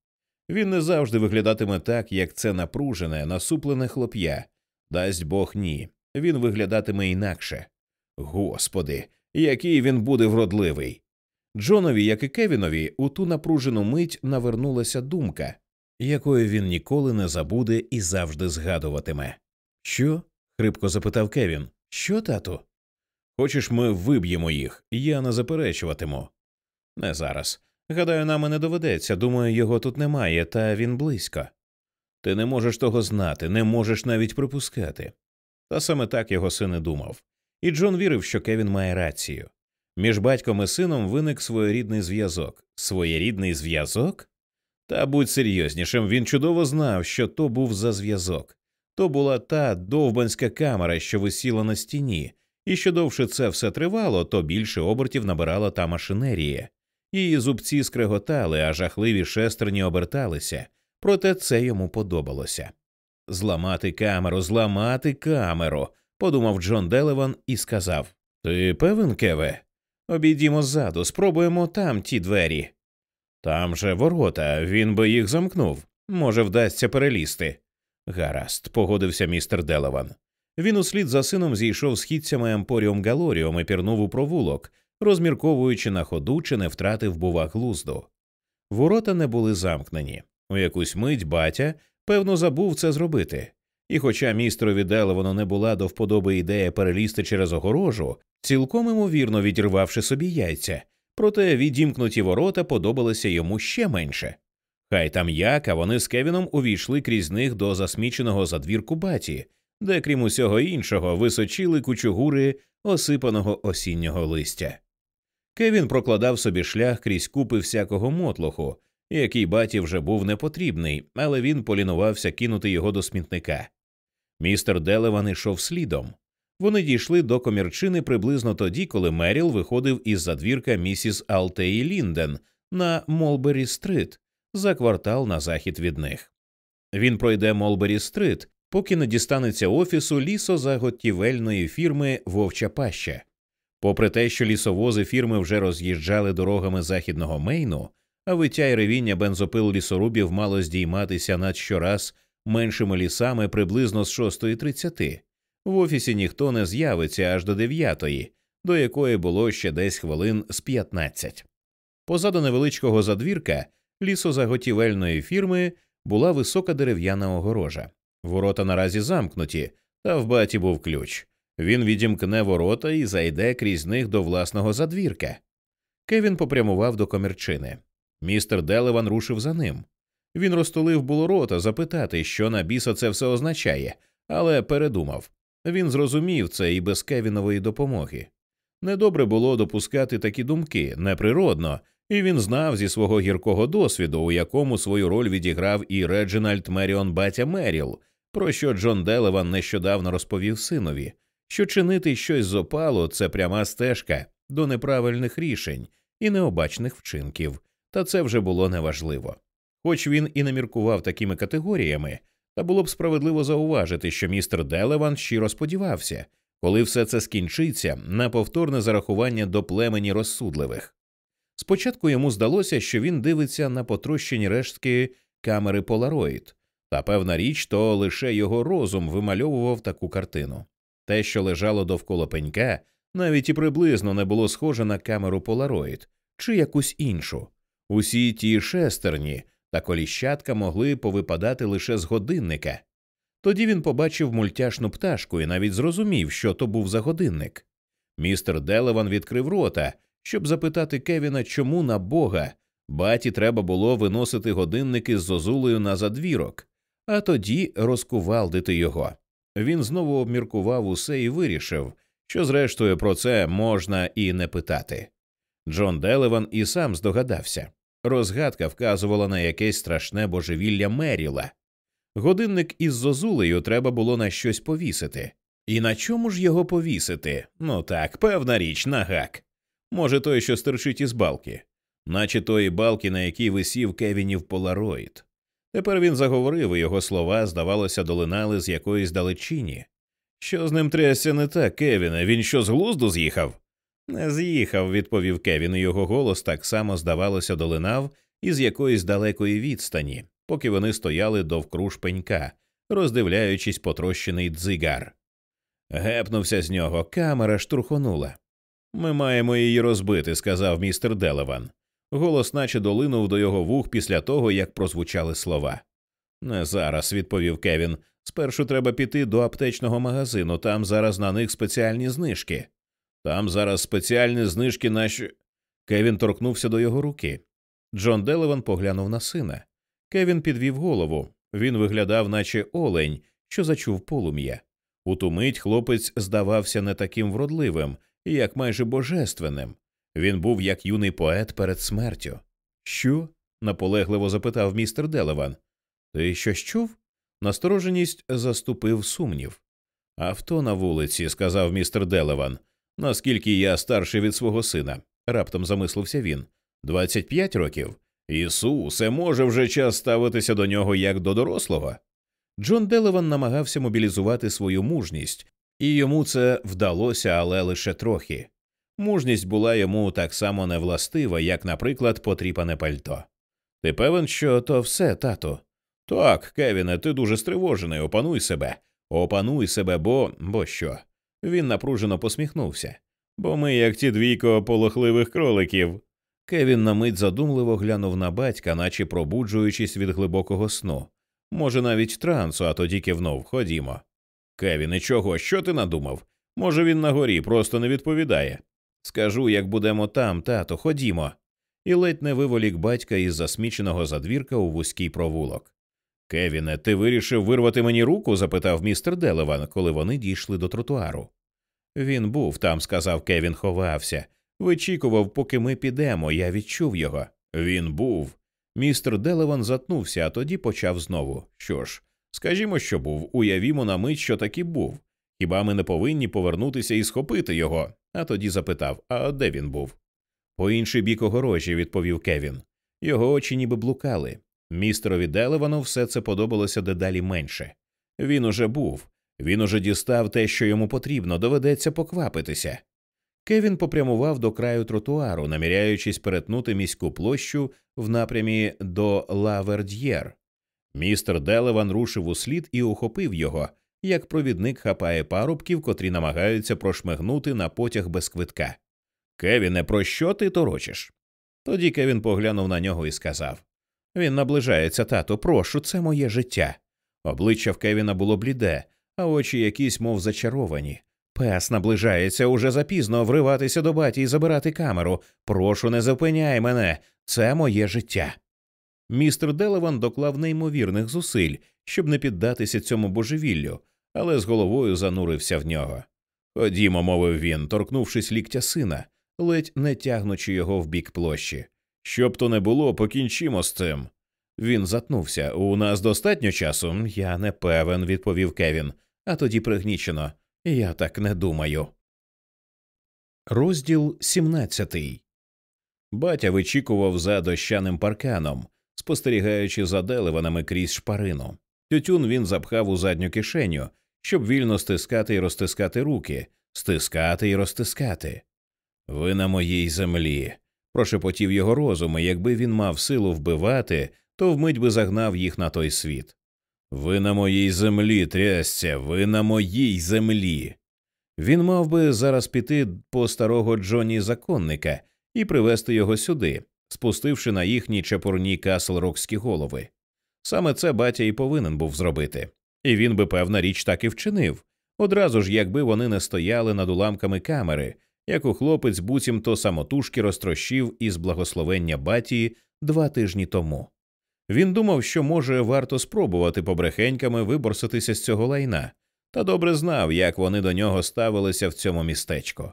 Він не завжди виглядатиме так, як це напружене, насуплене хлоп'я. Дасть Бог ні. Він виглядатиме інакше. Господи, який він буде вродливий. Джонові, як і Кевінові, у ту напружену мить навернулася думка, якої він ніколи не забуде і завжди згадуватиме. Що? хрипко запитав Кевін. Що, тату? Хочеш, ми виб'ємо їх, я не заперечуватиму. Не зараз. Гадаю, нам і не доведеться. Думаю, його тут немає, та він близько. Ти не можеш того знати, не можеш навіть припускати. Та саме так його син і думав. І Джон вірив, що Кевін має рацію. Між батьком і сином виник своєрідний зв'язок. Своєрідний зв'язок? Та будь серйознішим, він чудово знав, що то був за зв'язок. То була та довбанська камера, що висіла на стіні, і що довше це все тривало, то більше обертів набирала та машинерія. Її зубці скреготали, а жахливі шестерні оберталися, проте це йому подобалося. Зламати камеру, зламати камеру, подумав Джон Делеван і сказав Ти певен, Кеве? Обійдімо ззаду, спробуємо там ті двері. Там же ворота, він би їх замкнув. Може, вдасться перелізти. Гаразд, погодився містер Делеван. Він услід за сином зійшов східцями Емпоріум Галоріум і пірнув у провулок, розмірковуючи на ходу, чи не втратив, бува, глузду. Ворота не були замкнені. У якусь мить батя, певно, забув це зробити. І, хоча містерові Делевану не була до вподоби ідея перелізти через огорожу, цілком імовірно відірвавши собі яйця, проте відімкнуті ворота подобалися йому ще менше. Хай там як, а вони з Кевіном увійшли крізь них до засміченого задвірку баті, де, крім усього іншого, височили кучугури осипаного осіннього листя. Кевін прокладав собі шлях крізь купи всякого мотлоху, який баті вже був непотрібний, але він полінувався кинути його до смітника. Містер Делеван ішов слідом. Вони дійшли до комірчини приблизно тоді, коли Меріл виходив із задвірка місіс Алтеї Лінден на Молбері Стрит за квартал на захід від них. Він пройде Молбері Стрит поки не дістанеться офісу лісозаготівельної фірми Вовча Паща. Попри те, що лісовози фірми вже роз'їжджали дорогами західного Мейну, а виття й ревіння бензопил лісорубів мало здійматися над щораз меншими лісами приблизно з 6.30. В офісі ніхто не з'явиться аж до 9, до якої було ще десь хвилин з 15. Позаду невеличкого задвірка лісозаготівельної фірми була висока дерев'яна огорожа. Ворота наразі замкнуті, та в баті був ключ. Він відімкне ворота і зайде крізь них до власного задвірка. Кевін попрямував до комірчини. Містер Делеван рушив за ним. Він розтулив було рота запитати, що на біса це все означає, але передумав. Він зрозумів це і без Кевінової допомоги. Недобре було допускати такі думки неприродно, і він знав зі свого гіркого досвіду, у якому свою роль відіграв і Реджинальд Меріон Батя Меріл, про що Джон Делеван нещодавно розповів синові, що чинити щось з опалу це пряма стежка до неправильних рішень і необачних вчинків, та це вже було неважливо. Хоч він і не міркував такими категоріями, та було б справедливо зауважити, що містер Делеван щиро сподівався, коли все це скінчиться, на повторне зарахування до племені розсудливих. Спочатку йому здалося, що він дивиться на потрощені рештки камери Полароїд, та певна річ, то лише його розум вимальовував таку картину. Те, що лежало довкола пенька, навіть і приблизно не було схоже на камеру Полароїд чи якусь іншу. Усі ті шестерні та коліщатка могли повипадати лише з годинника. Тоді він побачив мультяшну пташку і навіть зрозумів, що то був за годинник. Містер Делеван відкрив рота, щоб запитати Кевіна, чому на бога баті треба було виносити годинники з зозулею на задвірок, а тоді розкувалдити його. Він знову обміркував усе і вирішив, що зрештою про це можна і не питати. Джон Делеван і сам здогадався. Розгадка вказувала на якесь страшне божевілля Меріла. Годинник із зозулею треба було на щось повісити. І на чому ж його повісити? Ну так, певна річ, на гак. Може, той, що стерчить із балки, наче тої балки, на якій висів Кевінів полароїд. Тепер він заговорив, і його слова, здавалося, долинали з якоїсь далечині. Що з ним трясся не так, Кевіне? Він що з глузду з'їхав? Не з'їхав, відповів Кевін, і його голос так само, здавалося, долинав із якоїсь далекої відстані, поки вони стояли довкруж пенька, роздивляючись потрощений дзигар. Гепнувся з нього, камера штурхонула. Ми маємо її розбити, сказав містер Делеван. Голос наче долинув до його вух після того, як прозвучали слова. Не зараз, відповів Кевін. Спершу треба піти до аптечного магазину, там зараз на них спеціальні знижки. Там зараз спеціальні знижки наші. Кевін торкнувся до його руки. Джон Делеван поглянув на сина. Кевін підвів голову. Він виглядав, наче олень, що зачув полум'я. У ту мить хлопець здавався не таким вродливим, як майже божественним. Він був як юний поет перед смертю. Що? наполегливо запитав містер Делеван. Ти щось чув? Настороженість заступив сумнів. Авто на вулиці, сказав містер Делеван. Наскільки я старший від свого сина, раптом замислився він. Двадцять п'ять років. Ісусе, може вже час ставитися до нього як до дорослого. Джон Делеван намагався мобілізувати свою мужність, і йому це вдалося, але лише трохи. Мужність була йому так само невластива, як, наприклад, потріпане пальто. Ти певен, що то все, тато? Так, Кевіне, ти дуже стривожений, опануй себе, опануй себе, бо бо що? Він напружено посміхнувся. Бо ми, як ті двійко полохливих кроликів. Кевін на мить задумливо глянув на батька, наче пробуджуючись від глибокого сну. Може, навіть трансу, а тоді кивнув Ходімо. Кевін, і чого? Що ти надумав? Може, він на горі, просто не відповідає. Скажу, як будемо там, тато, ходімо. І ледь не виволік батька із засміченого задвірка у вузький провулок. Кевіне, ти вирішив вирвати мені руку? запитав містер Делеван, коли вони дійшли до тротуару. Він був там, сказав Кевін, ховався. Вичікував, поки ми підемо, я відчув його. Він був. Містер Делеван затнувся, а тоді почав знову. Що ж, скажімо, що був, уявімо на мить, що таки був. Хіба ми не повинні повернутися і схопити його? А тоді запитав А де він був? По інший бік огорожі, відповів Кевін. Його очі ніби блукали. Містерові Делевану все це подобалося дедалі менше. Він уже був, він уже дістав те, що йому потрібно, доведеться поквапитися. Кевін попрямував до краю тротуару, наміряючись перетнути міську площу в напрямі до Лаверд'єр. Містер Делеван рушив услід і ухопив його, як провідник хапає парубків, котрі намагаються прошмигнути на потяг без квитка. Кевіне, про що ти торочиш? Тоді Кевін поглянув на нього і сказав Він наближається, тато, прошу, це моє життя. Обличчя в Кевіна було бліде, а очі якісь, мов зачаровані. Пес наближається уже запізно вриватися до баті і забирати камеру. Прошу, не зупиняй мене, це моє життя. Містер Делеван доклав неймовірних зусиль, щоб не піддатися цьому божевіллю, але з головою занурився в нього. Ходімо, мовив він, торкнувшись ліктя сина, ледь не тягнучи його в бік площі. Щоб то не було, покінчимо з цим. Він затнувся. У нас достатньо часу? Я не певен, відповів Кевін, а тоді пригнічено. Я так не думаю. Розділ 17 Батя вичікував за дощаним парканом, спостерігаючи за деливанами крізь шпарину. Тютюн він запхав у задню кишеню, щоб вільно стискати і розтискати руки, стискати і розтискати. Ви на моїй землі. прошепотів його розум, і якби він мав силу вбивати, то вмить би загнав їх на той світ. Ви на моїй землі, трясця, ви на моїй землі. Він мав би зараз піти по старого Джоні законника і привезти його сюди, спустивши на їхні чепурні каслрокські голови. Саме це батя і повинен був зробити, і він би, певна річ, так і вчинив. Одразу ж, якби вони не стояли над уламками камери, яку хлопець буцімто самотужки розтрощив із благословення батії два тижні тому. Він думав, що може варто спробувати побрехеньками виборситися з цього лайна, та добре знав, як вони до нього ставилися в цьому містечку.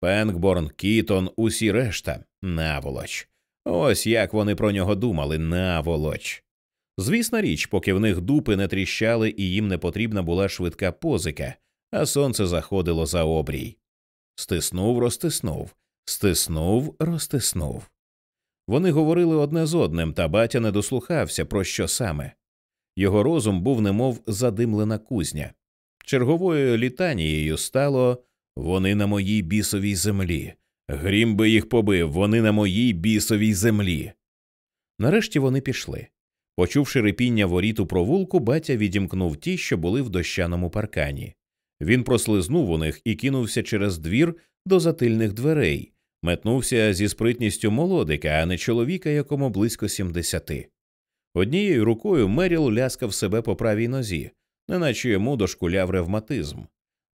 Пенкборн, Кітон, усі решта наволоч. Ось як вони про нього думали наволоч. Звісна річ, поки в них дупи не тріщали і їм не потрібна була швидка позика, а сонце заходило за обрій. Стиснув, розтиснув, стиснув, розтиснув. Вони говорили одне з одним, та батя не дослухався, про що саме. Його розум був немов задимлена кузня. Черговою літанією стало вони на моїй бісовій землі. Грім би їх побив, вони на моїй бісовій землі. Нарешті вони пішли. Почувши рипіння воріт у провулку, батя відімкнув ті, що були в дощаному паркані. Він прослизнув у них і кинувся через двір до затильних дверей, метнувся зі спритністю молодика, а не чоловіка, якому близько сімдесяти. Однією рукою Меріл ляскав себе по правій нозі, неначе йому дошкуляв ревматизм.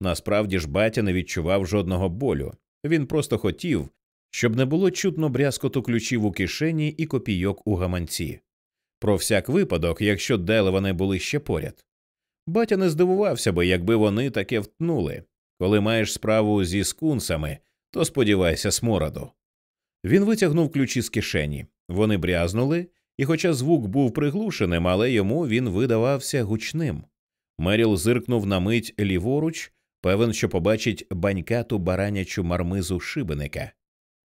Насправді ж батя не відчував жодного болю. Він просто хотів, щоб не було чутно брязкоту ключів у кишені і копійок у гаманці. Про всяк випадок, якщо Делевани були ще поряд. Батя не здивувався би, якби вони таке втнули. Коли маєш справу зі скунсами, то сподівайся смороду. Він витягнув ключі з кишені. Вони брязнули, і, хоча звук був приглушеним, але йому він видавався гучним. Меріл зиркнув на мить ліворуч, певен, що побачить банькату баранячу мармизу шибеника.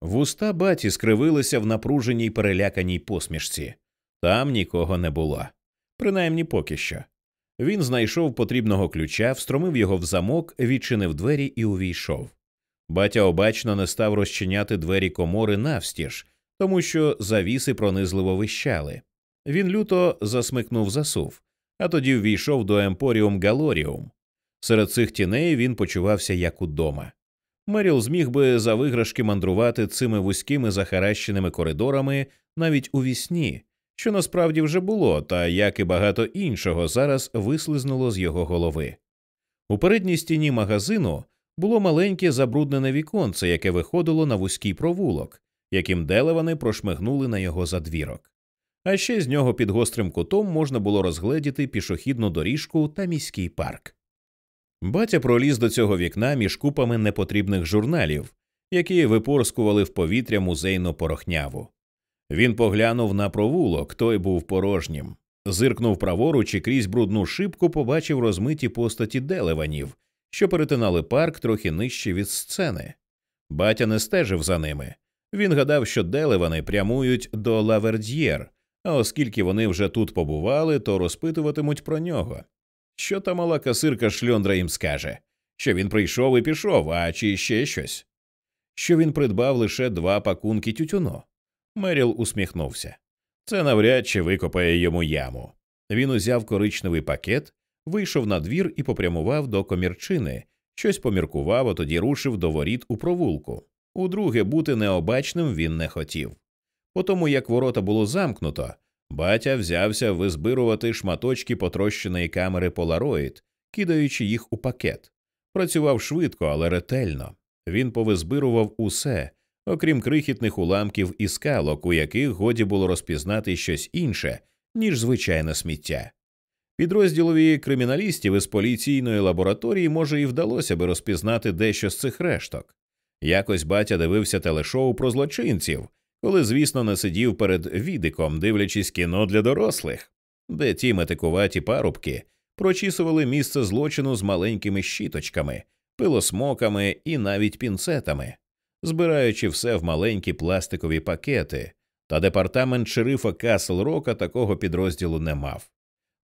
Вуста баті скривилися в напруженій переляканій посмішці. Там нікого не було. Принаймні поки що. Він знайшов потрібного ключа, встромив його в замок, відчинив двері і увійшов. Батя обачно не став розчиняти двері комори навстіж, тому що завіси пронизливо вищали. Він люто засмикнув засув, а тоді ввійшов до Емпоріум Галоріум. Серед цих тіней він почувався як удома. Меріл зміг би за виграшки мандрувати цими вузькими захаращеними коридорами навіть у вісні, що насправді вже було, та як і багато іншого зараз вислизнуло з його голови. У передній стіні магазину було маленьке забруднене віконце, яке виходило на вузький провулок, яким делевани прошмигнули на його задвірок. А ще з нього під гострим кутом можна було розгледіти пішохідну доріжку та міський парк. Батя проліз до цього вікна між купами непотрібних журналів, які випорскували в повітря музейну порохняву. Він поглянув на провулок, той був порожнім. Зиркнув праворуч і крізь брудну шибку побачив розмиті постаті Делеванів, що перетинали парк трохи нижче від сцени. Батя не стежив за ними. Він гадав, що Делевани прямують до Лаверд'єр, а оскільки вони вже тут побували, то розпитуватимуть про нього. Що та мала касирка шльондра їм скаже? Що він прийшов і пішов, а чи ще щось? Що він придбав лише два пакунки тютюну. Меріл усміхнувся. Це навряд чи викопає йому яму. Він узяв коричневий пакет, вийшов на двір і попрямував до комірчини, щось поміркував, а тоді рушив до воріт у провулку. Удруге, бути необачним він не хотів. По тому, як ворота було замкнуто, батя взявся визбирувати шматочки потрощеної камери Polaroid, кидаючи їх у пакет. Працював швидко, але ретельно. Він повизбирував усе, окрім крихітних уламків і скалок, у яких годі було розпізнати щось інше, ніж звичайне сміття. Підрозділові криміналістів із поліційної лабораторії може і вдалося би розпізнати дещо з цих решток. Якось батя дивився телешоу про злочинців, коли, звісно, не сидів перед відиком, дивлячись кіно для дорослих, де ті метикуваті парубки прочісували місце злочину з маленькими щіточками, пилосмоками і навіть пінцетами, збираючи все в маленькі пластикові пакети, та департамент шерифа Касл Рока такого підрозділу не мав.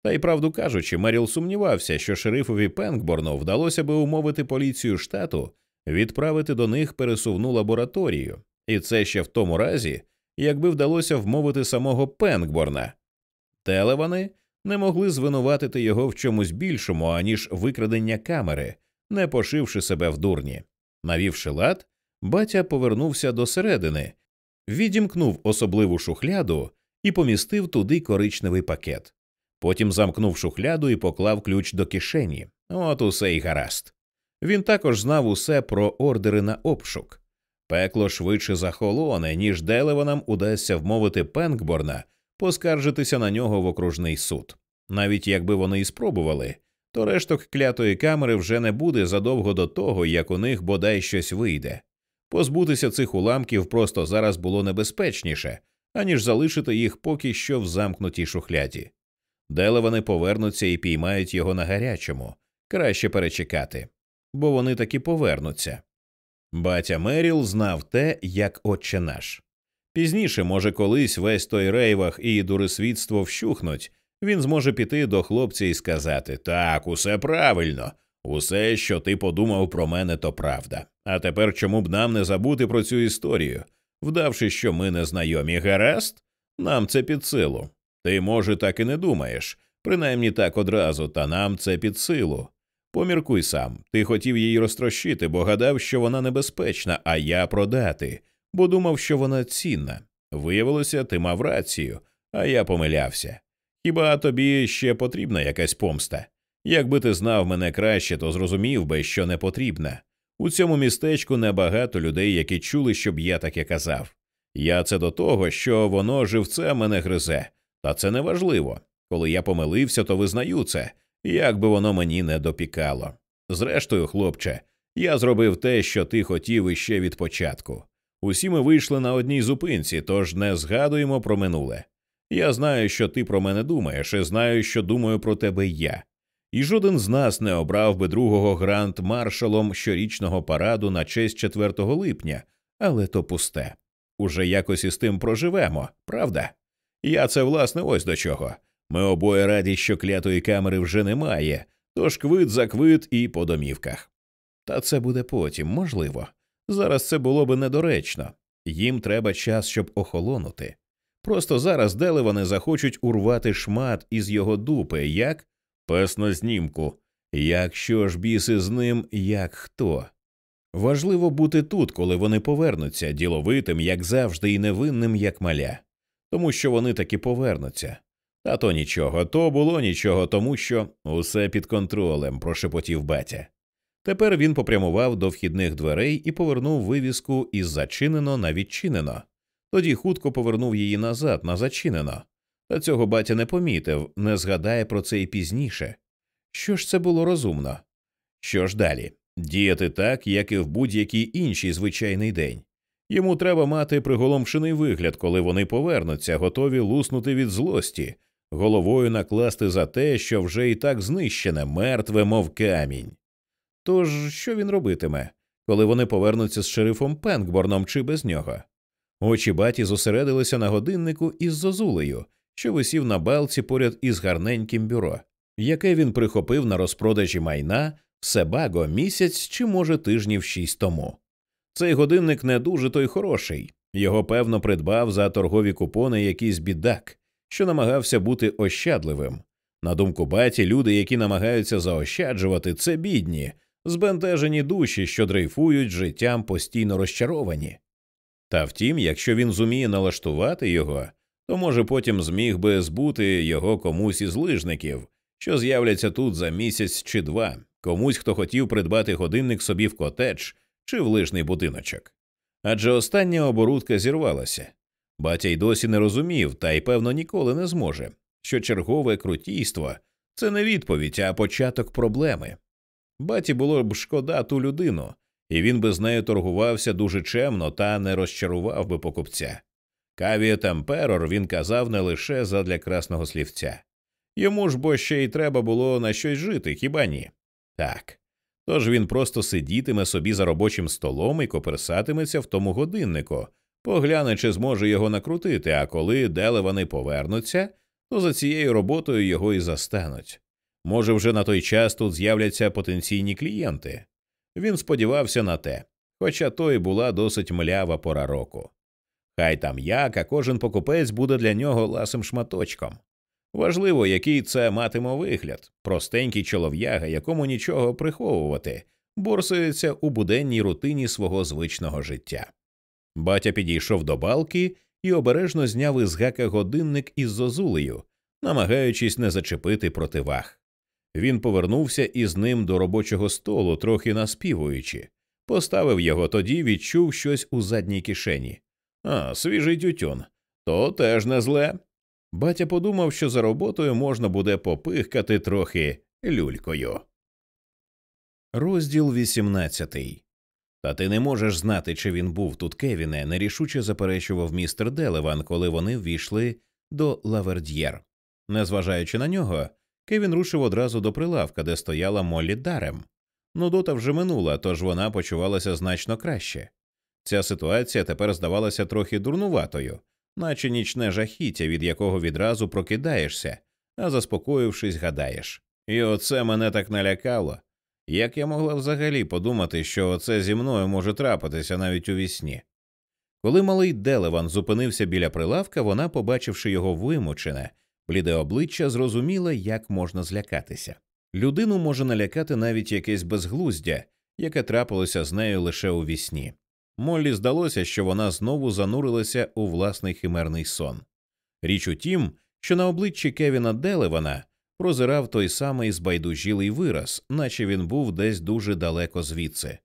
Та й правду кажучи, Меріл сумнівався, що шерифові Пенкборну вдалося би умовити поліцію штату відправити до них пересувну лабораторію, і це ще в тому разі, якби вдалося вмовити самого Пенкборна. Телевани не могли звинуватити його в чомусь більшому, аніж викрадення камери, не пошивши себе в дурні. Навівши лад, батя повернувся до середини, відімкнув особливу шухляду і помістив туди коричневий пакет. Потім замкнув шухляду і поклав ключ до кишені. От усе й гаразд. Він також знав усе про ордери на обшук. Пекло швидше захолоне, ніж Делеванам удасться вмовити Пенкборна поскаржитися на нього в окружний суд. Навіть якби вони і спробували, то решток клятої камери вже не буде задовго до того, як у них бодай щось вийде. Позбутися цих уламків просто зараз було небезпечніше, аніж залишити їх поки що в замкнутій шухляді. Делевани повернуться і піймають його на гарячому, краще перечекати, бо вони таки повернуться. Батя Меріл знав те, як отче наш. Пізніше, може, колись весь той рейвах і дурисвітство вщухнуть, він зможе піти до хлопця і сказати Так, усе правильно, усе, що ти подумав про мене, то правда. А тепер чому б нам не забути про цю історію, вдавши, що ми не знайомі, гаразд? Нам це під силу. Ти, може, так і не думаєш, принаймні так одразу, та нам це під силу. Поміркуй сам, ти хотів її розтрощити, бо гадав, що вона небезпечна, а я продати, бо думав, що вона цінна. Виявилося, ти мав рацію, а я помилявся. Хіба тобі ще потрібна якась помста? Якби ти знав мене краще, то зрозумів би, що не потрібна. У цьому містечку небагато людей, які чули, щоб я таке казав. Я це до того, що воно живце мене гризе, та це не важливо. Коли я помилився, то визнаю це, як би воно мені не допікало. Зрештою, хлопче, я зробив те, що ти хотів іще від початку. Усі ми вийшли на одній зупинці, тож не згадуємо про минуле. Я знаю, що ти про мене думаєш, і знаю, що думаю про тебе я. І жоден з нас не обрав би другого грант маршалом щорічного параду на честь 4 липня, але то пусте. Уже якось із тим проживемо, правда? Я це власне ось до чого. Ми обоє раді, що клятої камери вже немає, тож квит за квит і по домівках. Та це буде потім, можливо. Зараз це було би недоречно. Їм треба час, щоб охолонути. Просто зараз Делевани захочуть урвати шмат із його дупи, як пес на. Якщо ж біси з ним, як хто. Важливо бути тут, коли вони повернуться, діловитим, як завжди, і невинним, як маля, тому що вони таки повернуться. Та то нічого, то було нічого, тому що усе під контролем, прошепотів батя. Тепер він попрямував до вхідних дверей і повернув вивіску із зачинено на відчинено. Тоді хутко повернув її назад на зачинено. Та цього батя не помітив, не згадає про це і пізніше. Що ж це було розумно? Що ж далі? Діяти так, як і в будь-який інший звичайний день. Йому треба мати приголомшений вигляд, коли вони повернуться, готові луснути від злості, головою накласти за те, що вже і так знищене, мертве, мов камінь. Тож що він робитиме, коли вони повернуться з шерифом Пенкборном чи без нього? Очі баті зосередилися на годиннику із зозулею, що висів на балці поряд із гарненьким бюро. яке він прихопив на розпродажі майна в Себаго місяць чи, може, тижнів шість тому. Цей годинник не дуже той хороший. Його певно придбав за торгові купони якийсь бідак, що намагався бути ощадливим. На думку баті, люди, які намагаються заощаджувати, це бідні, збентежені душі, що дрейфують життям постійно розчаровані. Та втім, якщо він зуміє налаштувати його, то може потім зміг би збути його комусь із лижників, що з'являться тут за місяць чи два, комусь, хто хотів придбати годинник собі в котедж чи в лижний будиночок. Адже остання оборудка зірвалася. Батя й досі не розумів, та й певно ніколи не зможе, що чергове крутійство це не відповідь, а початок проблеми. Баті було б шкода ту людину, і він би з нею торгувався дуже чемно та не розчарував би покупця. Кавіє темперор він казав не лише задля красного слівця. Йому ж бо ще й треба було на щось жити, хіба ні? Так. Тож він просто сидітиме собі за робочим столом і коперсатиметься в тому годиннику, погляне, чи зможе його накрутити, а коли делевани повернуться, то за цією роботою його і застануть. Може, вже на той час тут з'являться потенційні клієнти. Він сподівався на те, хоча то й була досить млява пора року. Хай там як, а кожен покупець буде для нього ласим шматочком. Важливо, який це матиме вигляд простенький чолов'яга, якому нічого приховувати, борсується у буденній рутині свого звичного життя. Батя підійшов до балки і обережно зняв із гака годинник із зозулею, намагаючись не зачепити противаг. Він повернувся із ним до робочого столу, трохи наспівуючи, поставив його, тоді відчув щось у задній кишені. А, свіжий тютюн. То теж не зле. Батя подумав, що за роботою можна буде попихкати трохи люлькою. Розділ 18 Та ти не можеш знати, чи він був тут Кевіне, нерішуче заперечував містер Делеван, коли вони ввійшли до Лаверд'єр. Незважаючи на нього, Кевін рушив одразу до прилавка, де стояла Моллі Дарем. Нудота вже минула, тож вона почувалася значно краще. Ця ситуація тепер здавалася трохи дурнуватою, наче нічне жахіття, від якого відразу прокидаєшся, а заспокоївшись, гадаєш. І оце мене так налякало. Як я могла взагалі подумати, що оце зі мною може трапитися навіть у вісні? Коли малий Делеван зупинився біля прилавка, вона, побачивши його вимучене, бліде обличчя, зрозуміла, як можна злякатися. Людину може налякати навіть якесь безглуздя, яке трапилося з нею лише у вісні. Моллі здалося, що вона знову занурилася у власний химерний сон. Річ у тім, що на обличчі Кевіна Делевана прозирав той самий збайдужілий вираз, наче він був десь дуже далеко звідси.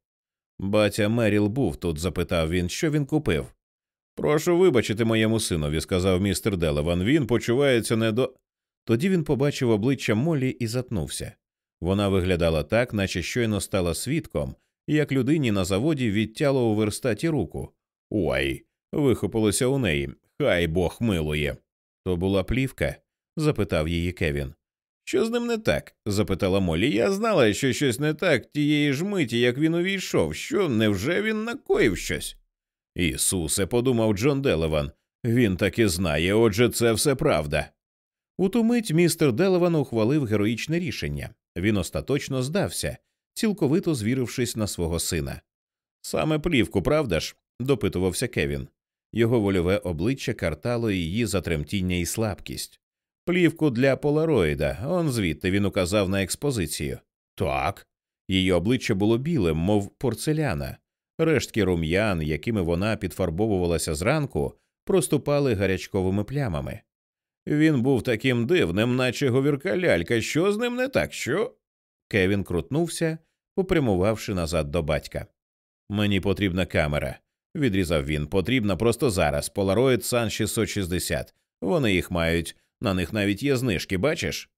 Батя Меріл був тут, запитав він, що він купив. Прошу вибачити моєму синові, сказав містер Делеван. Він почувається не до. Тоді він побачив обличчя Моллі і затнувся. Вона виглядала так, наче щойно стала свідком, як людині на заводі відтяло у верстаті руку. Ой, вихопилося у неї. Хай Бог милує. То була плівка? запитав її Кевін. Що з ним не так? запитала Молі. Я знала, що щось не так тієї ж миті, як він увійшов. Що невже він накоїв щось? Ісусе, подумав Джон Делеван. Він таки знає, отже, це все правда. У ту мить містер Делеван ухвалив героїчне рішення. Він остаточно здався, цілковито звірившись на свого сина. Саме плівку, правда ж? допитувався Кевін. Його вольове обличчя картало її затремтіння і слабкість. Плівку для полароїда, он звідти він указав на експозицію. Так. Її обличчя було білим, мов порцеляна. Рештки рум'ян, якими вона підфарбовувалася зранку, проступали гарячковими плямами. Він був таким дивним, наче говірка лялька. Що з ним не так? Що? Кевін крутнувся, попрямувавши назад до батька. Мені потрібна камера, відрізав він. Потрібна просто зараз. Polaroid Sun 660. Вони їх мають, на них навіть є знижки, бачиш?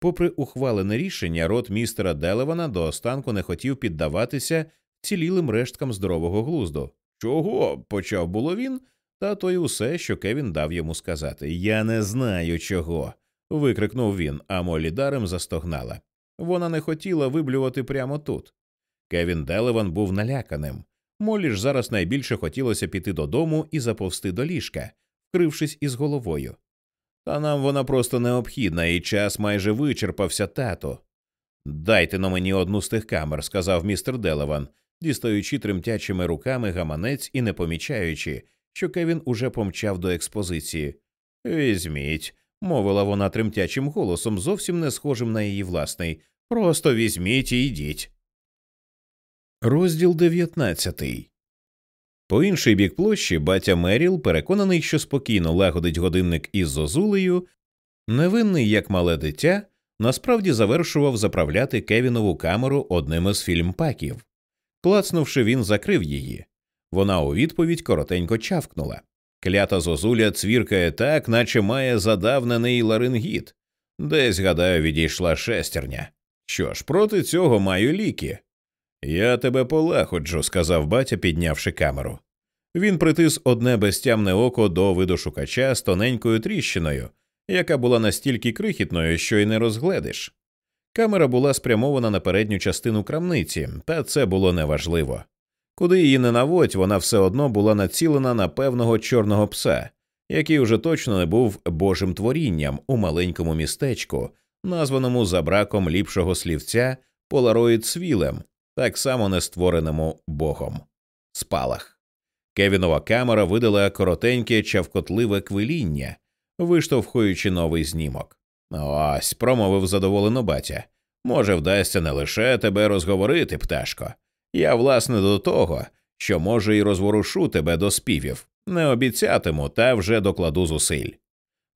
Попри ухвалене рішення, рот містера Делевана до останку не хотів піддаватися цілілим решткам здорового глузду. Чого? почав було він, та то й усе, що Кевін дав йому сказати. Я не знаю чого. викрикнув він, а Молі дарем застогнала. Вона не хотіла виблювати прямо тут. Кевін Делеван був наляканим. Молі ж зараз найбільше хотілося піти додому і заповзти до ліжка, вкрившись із головою. Та нам вона просто необхідна, і час майже вичерпався, тато. Дайте на мені одну з тих камер, сказав містер Делеван, дістаючи тремтячими руками гаманець і не помічаючи, що Кевін уже помчав до експозиції. Візьміть, мовила вона тремтячим голосом, зовсім не схожим на її власний. Просто візьміть і йдіть. Розділ дев'ятнадцятий. По інший бік площі батя Меріл, переконаний, що спокійно лагодить годинник із зозулею, невинний як мале дитя, насправді завершував заправляти Кевінову камеру одним із фільмпаків. Клацнувши, він закрив її. Вона у відповідь коротенько чавкнула. Клята зозуля цвіркає так, наче має задавнений ларингіт. Десь, гадаю, відійшла шестерня. Що ж, проти цього маю ліки. Я тебе полагоджу, сказав батя, піднявши камеру. Він притис одне безтямне око до видошукача з тоненькою тріщиною, яка була настільки крихітною, що й не розгледиш. Камера була спрямована на передню частину крамниці, та це було неважливо. Куди її не наводь, вона все одно була націлена на певного чорного пса, який уже точно не був божим творінням у маленькому містечку, названому за браком ліпшого слівця Полароїд Свілем, так само не створеному богом. Спалах. Кевінова камера видала коротеньке чавкотливе квиління, виштовхуючи новий знімок. Ось, промовив задоволено батя. Може, вдасться не лише тебе розговорити, пташко. Я, власне, до того, що може і розворушу тебе до співів, не обіцятиму, та вже докладу зусиль.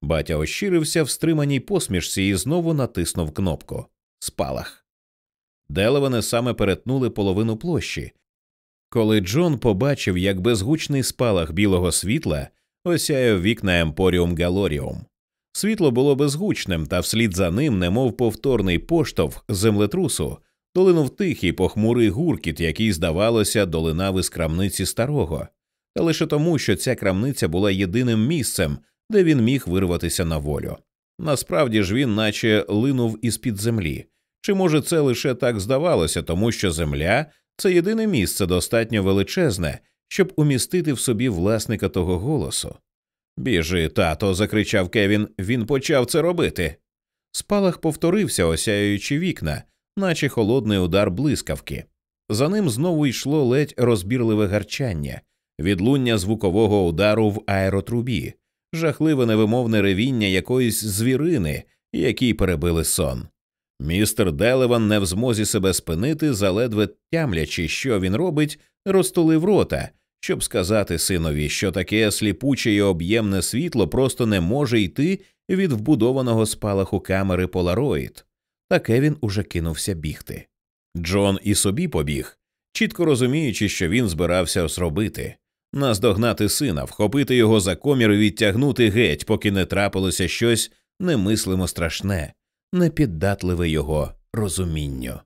Батя ощирився в стриманій посмішці і знову натиснув кнопку спалах. Делевани саме перетнули половину площі. Коли Джон побачив, як безгучний спалах білого світла осяяв вікна Емпоріум Галоріум. Світло було безгучним, та вслід за ним, немов повторний поштовх землетрусу, долинув тихий похмурий гуркіт, який, здавалося, долинав із крамниці старого, та лише тому, що ця крамниця була єдиним місцем, де він міг вирватися на волю. Насправді ж він наче линув із під землі. Чи може це лише так здавалося, тому що земля це єдине місце достатньо величезне, щоб умістити в собі власника того голосу? Біжи, тато, закричав Кевін, він почав це робити. Спалах повторився, осяюючи вікна, наче холодний удар блискавки. За ним знову йшло ледь розбірливе гарчання, відлуння звукового удару в аеротрубі, жахливе невимовне ревіння якоїсь звірини, якій перебили сон. Містер Делеван не в змозі себе спинити, заледве тямлячи, що він робить, розтулив рота, щоб сказати синові, що таке сліпуче і об'ємне світло просто не може йти від вбудованого спалаху камери Полароїд. Та Кевін уже кинувся бігти. Джон і собі побіг, чітко розуміючи, що він збирався зробити наздогнати сина, вхопити його за комір і відтягнути геть, поки не трапилося щось немислимо страшне, непіддатливе його розумінню.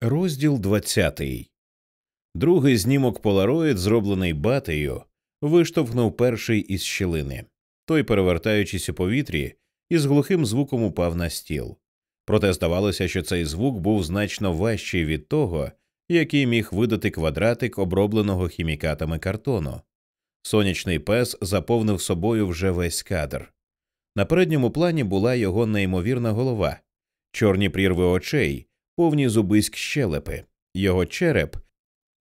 Розділ двадцятий Другий знімок Полароїд, зроблений батею, виштовхнув перший із щілини. Той, перевертаючись у повітрі, із глухим звуком упав на стіл. Проте здавалося, що цей звук був значно важчий від того, який міг видати квадратик обробленого хімікатами картону. Сонячний пес заповнив собою вже весь кадр. На передньому плані була його неймовірна голова, чорні прірви очей, повні зубиськ щелепи, його череп,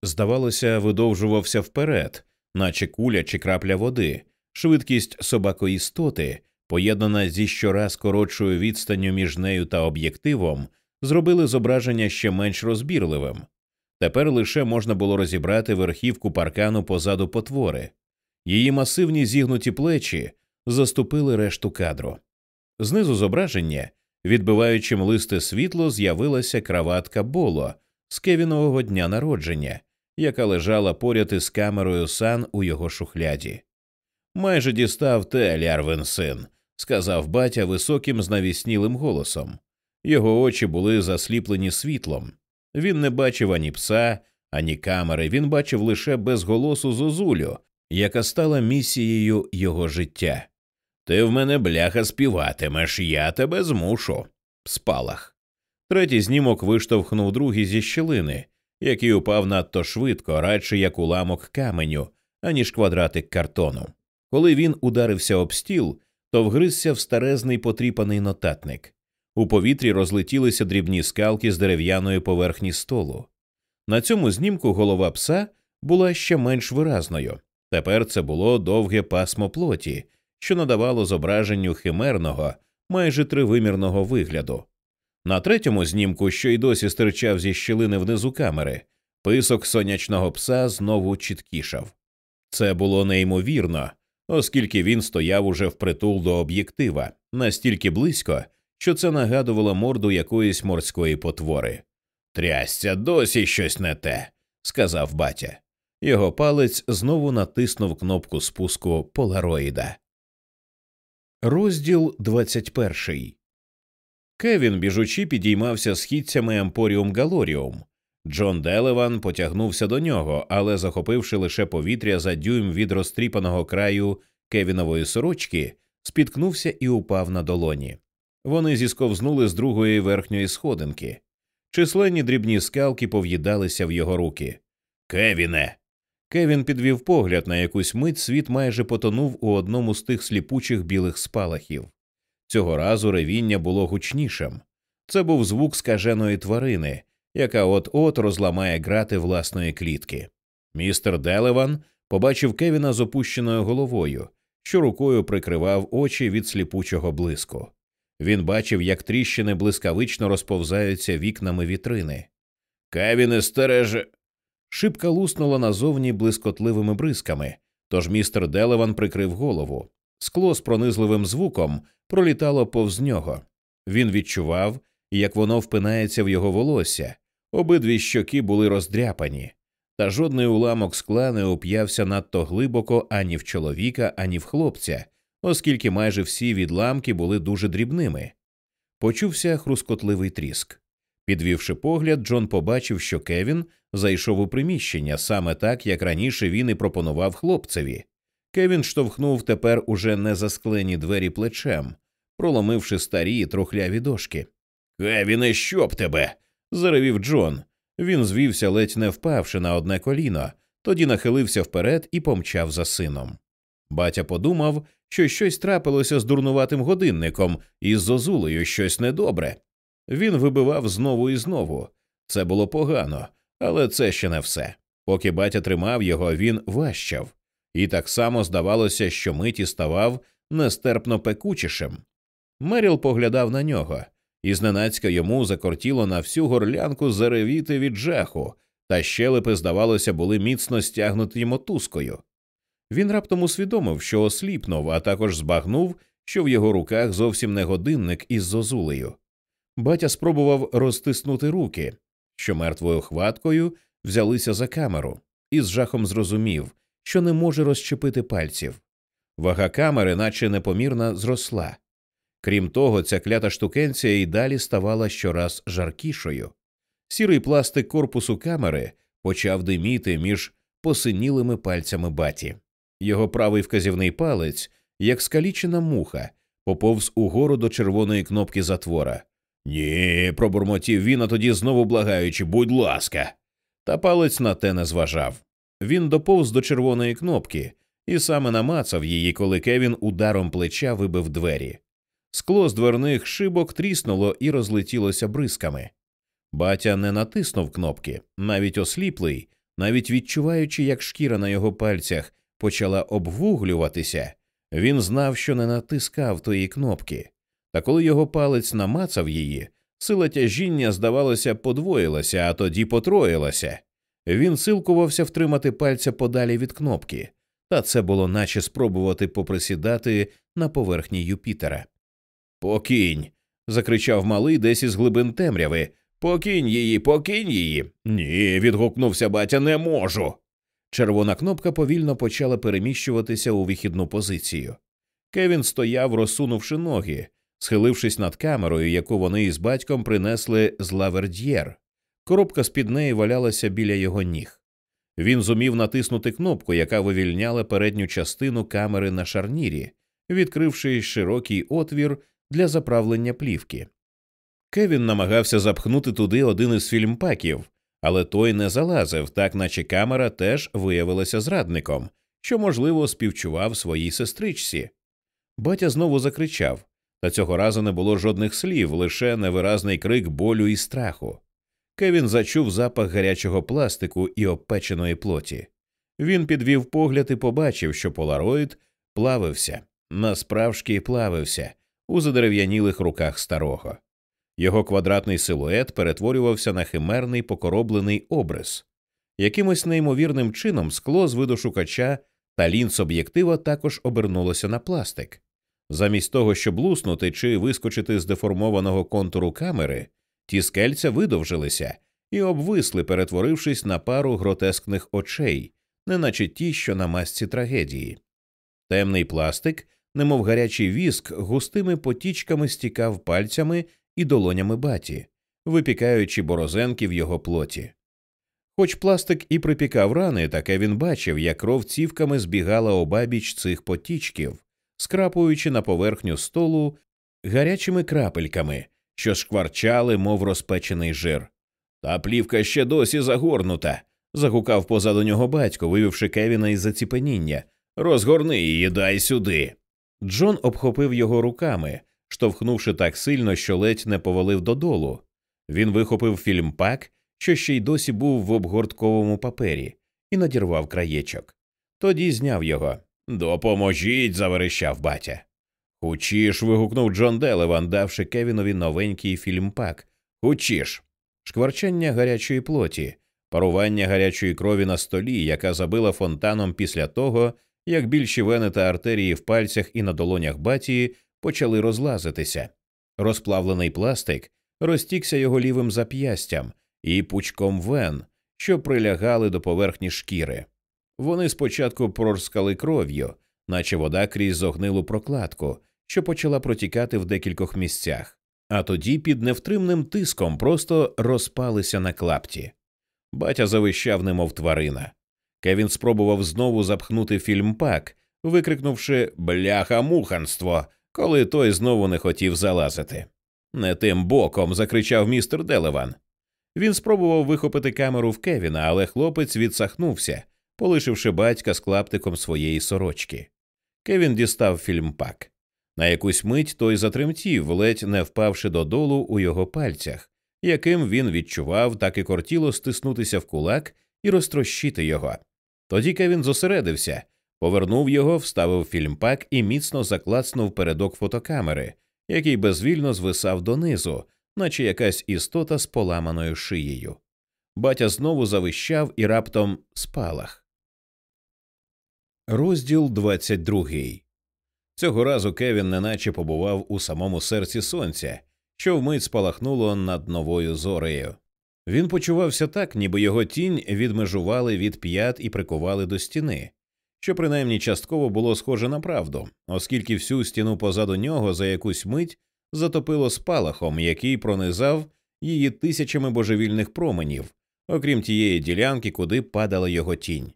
здавалося, видовжувався вперед, наче куля чи крапля води, швидкість собакоістоти, поєднана зі щораз коротшою відстанню між нею та об'єктивом, зробили зображення ще менш розбірливим. Тепер лише можна було розібрати верхівку паркану позаду потвори, її масивні зігнуті плечі заступили решту кадру. Знизу зображення, відбиваючи млисте світло, з'явилася краватка Боло з Кевінового дня народження, яка лежала поряд із камерою сан у його шухляді. Майже дістав те, Лярвин син, сказав батя високим знавіснілим голосом. Його очі були засліплені світлом. Він не бачив ані пса, ані камери, він бачив лише безголосу зозулю, яка стала місією його життя. Ти в мене бляха співатимеш, я тебе змушу. Спалах. Третій знімок виштовхнув другий зі щілини, який упав надто швидко, радше як уламок каменю, аніж квадратик картону. Коли він ударився об стіл, то вгризся в старезний потріпаний нотатник. У повітрі розлетілися дрібні скалки з дерев'яної поверхні столу. На цьому знімку голова пса була ще менш виразною. Тепер це було довге пасмо плоті, що надавало зображенню химерного, майже тривимірного вигляду. На третьому знімку, що й досі стирчав зі щілини внизу камери, писок сонячного пса знову чіткішав. Це було неймовірно, оскільки він стояв уже впритул до об'єктива настільки близько, що це нагадувало морду якоїсь морської потвори. Трясця, досі щось не те, сказав батя. Його палець знову натиснув кнопку спуску полароїда. Розділ 21 Кевін, біжучи, підіймався східцями Емпоріум Галоріум. Джон Делеван потягнувся до нього, але, захопивши лише повітря за дюйм від розтріпаного краю Кевінової сорочки, спіткнувся і упав на долоні. Вони зісковзнули з другої верхньої сходинки. Численні дрібні скалки пов'їдалися в його руки. Кевіне. Кевін підвів погляд на якусь мить світ майже потонув у одному з тих сліпучих білих спалахів. Цього разу ревіння було гучнішим. Це був звук скаженої тварини, яка от от розламає грати власної клітки. Містер Делеван побачив Кевіна з опущеною головою, що рукою прикривав очі від сліпучого блиску. Він бачив, як тріщини блискавично розповзаються вікнами вітрини. Кевіне стереже. Шибка луснула назовні блискотливими бризками, тож містер Делеван прикрив голову. Скло з пронизливим звуком пролітало повз нього. Він відчував, як воно впинається в його волосся, обидві щоки були роздряпані, та жодний уламок скла не уп'явся надто глибоко ані в чоловіка, ані в хлопця, оскільки майже всі відламки були дуже дрібними. Почувся хрускотливий тріск. Підвівши погляд, Джон побачив, що Кевін зайшов у приміщення саме так, як раніше він і пропонував хлопцеві. Кевін штовхнув тепер уже не засклені двері плечем, проломивши старі трухляві дошки. Кевіне, що б тебе? заревів Джон. Він звівся, ледь не впавши на одне коліно, тоді нахилився вперед і помчав за сином. Батя подумав, що щось трапилося з дурнуватим годинником і з зозулею щось недобре. Він вибивав знову і знову. Це було погано, але це ще не все. Поки батя тримав його, він важчав, і так само здавалося, що миті ставав нестерпно пекучішим. Меріл поглядав на нього, і зненацька йому закортіло на всю горлянку заревіти від жаху, та щелепи, здавалося, були міцно стягнуті мотузкою. Він раптом усвідомив, що осліпнув, а також збагнув, що в його руках зовсім не годинник із зозулею. Батя спробував розтиснути руки, що мертвою хваткою взялися за камеру, і з жахом зрозумів, що не може розчепити пальців. Вага камери, наче непомірно, зросла. Крім того, ця клята штукенція і далі ставала щораз жаркішою. Сірий пластик корпусу камери почав диміти між посинілими пальцями баті. Його правий вказівний палець, як скалічена муха, поповз угору до червоної кнопки затвора. Ні, пробурмотів він, а тоді знову благаючи, будь ласка. Та палець на те не зважав. Він доповз до червоної кнопки і саме намацав її, коли Кевін ударом плеча вибив двері. Скло з дверних шибок тріснуло і розлетілося бризками. Батя не натиснув кнопки, навіть осліплий, навіть відчуваючи, як шкіра на його пальцях почала обвуглюватися, він знав, що не натискав тої кнопки. Та коли його палець намацав її, сила тяжіння, здавалося, подвоїлася, а тоді потроїлася. Він силкувався втримати пальця подалі від кнопки, та це було наче спробувати поприсідати на поверхні Юпітера. Покінь. закричав малий десь із глибин темряви. Покінь її, покінь її. Ні, відгукнувся батя, не можу. Червона кнопка повільно почала переміщуватися у вихідну позицію. Кевін стояв, розсунувши ноги, схилившись над камерою, яку вони із батьком принесли з лаверд'єр. Коробка з під неї валялася біля його ніг. Він зумів натиснути кнопку, яка вивільняла передню частину камери на шарнірі, відкривши широкий отвір для заправлення плівки. Кевін намагався запхнути туди один із фільмпаків, але той не залазив, так наче камера теж виявилася зрадником, що, можливо, співчував своїй сестричці. Батя знову закричав, та цього разу не було жодних слів, лише невиразний крик болю і страху. Кевін зачув запах гарячого пластику і обпеченої плоті. Він підвів погляд і побачив, що полароїд плавився, насправжки плавився у задерев'янілих руках старого. Його квадратний силует перетворювався на химерний покороблений образ. Якимось неймовірним чином скло з видошукача та лінз об'єктива також обернулося на пластик. Замість того, щоб луснути чи вискочити з деформованого контуру камери, ті скельця видовжилися і обвисли, перетворившись на пару гротескних очей, неначе ті, що на масці трагедії. Темний пластик, немов гарячий віск, густими потічками стікав пальцями і долонями баті, випікаючи борозенки в його плоті. Хоч пластик і припікав рани, таке він бачив, як кров цівками збігала обабіч цих потічків, скрапуючи на поверхню столу гарячими крапельками, що шкварчали, мов розпечений жир. Та плівка ще досі загорнута. загукав позаду нього батько, вивівши Кевіна із заціпеніння. Розгорни її, дай сюди. Джон обхопив його руками, штовхнувши так сильно, що ледь не повалив додолу. Він вихопив фільмпак, що ще й досі був в обгортковому папері, і надірвав краєчок. Тоді зняв його. Допоможіть, заверещав батя. Хучіш. вигукнув Джон Делеван, давши Кевінові новенький фільмпак. Хучіш. Шкварчання гарячої плоті, парування гарячої крові на столі, яка забила фонтаном після того, як більші вени та артерії в пальцях і на долонях батії почали розлазитися. Розплавлений пластик розтікся його лівим зап'ястям і пучком вен, що прилягали до поверхні шкіри. Вони спочатку прорскали кров'ю, наче вода крізь зогнилу прокладку, що почала протікати в декількох місцях, а тоді під невтримним тиском просто розпалися на клапті. Батя завищав, немов тварина. Кевін спробував знову запхнути фільмпак, викрикнувши бляха муханство, коли той знову не хотів залазити. Не тим боком. закричав містер Делеван. Він спробував вихопити камеру в Кевіна, але хлопець відсахнувся, полишивши батька з клаптиком своєї сорочки. Кевін дістав фільмпак. На якусь мить той затремтів, ледь не впавши додолу у його пальцях, яким він відчував, так і кортіло стиснутися в кулак і розтрощити його. Тоді Кевін зосередився, повернув його, вставив фільмпак і міцно заклацнув передок фотокамери, який безвільно звисав донизу, наче якась істота з поламаною шиєю. Батя знову завищав і раптом спалах. Розділ 22 Цього разу Кевін неначе побував у самому серці сонця, що вмить спалахнуло над новою зорею. Він почувався так, ніби його тінь відмежували від п'ят і прикували до стіни, що принаймні частково було схоже на правду, оскільки всю стіну позаду нього за якусь мить затопило спалахом, який пронизав її тисячами божевільних променів, окрім тієї ділянки, куди падала його тінь.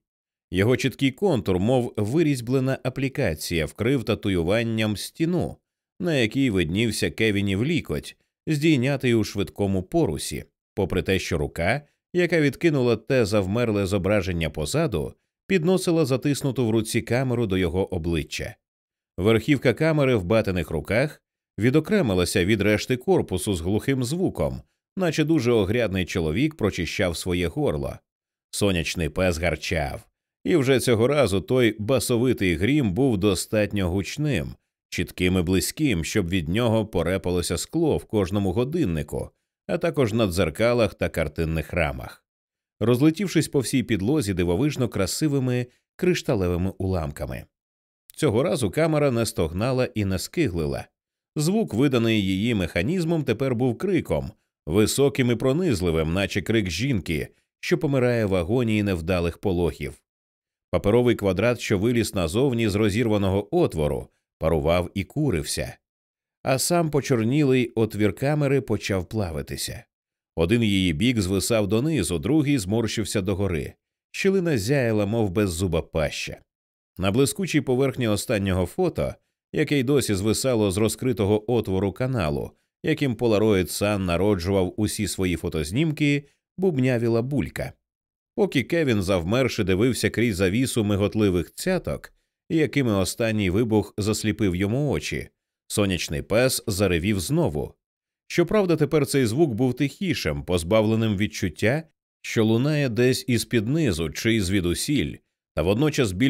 Його чіткий контур, мов вирізблена аплікація, вкрив татуюванням стіну, на якій виднівся Кевінів лікоть, здійнятий у швидкому порусі, попри те, що рука, яка відкинула те завмерле зображення позаду, підносила затиснуту в руці камеру до його обличчя. Верхівка камери в батених руках відокремилася від решти корпусу з глухим звуком, наче дуже огрядний чоловік прочищав своє горло. Сонячний пес гарчав, і вже цього разу той басовитий грім був достатньо гучним, чітким і близьким, щоб від нього порепалося скло в кожному годиннику, а також на дзеркалах та картинних рамах, розлетівшись по всій підлозі дивовижно красивими кришталевими уламками. Цього разу камера не стогнала і не скиглила. Звук, виданий її механізмом, тепер був криком, високим і пронизливим, наче крик жінки, що помирає в агонії невдалих пологів. Паперовий квадрат, що виліз назовні з розірваного отвору, парував і курився, а сам почорнілий отвір камери почав плавитися. Один її бік звисав донизу, другий зморщився догори. Щілина зяяла, мов беззуба паща. На блискучій поверхні останнього фото яке й досі звисало з розкритого отвору каналу, яким Полароїд Сан народжував усі свої фотознімки, бубнявіла булька. Поки Кевін завмерши дивився крізь завісу миготливих цяток, якими останній вибух засліпив йому очі. Сонячний пес заревів знову. Щоправда, тепер цей звук був тихішим, позбавленим відчуття, що лунає десь із під низу чи звідусіль, та водночас більш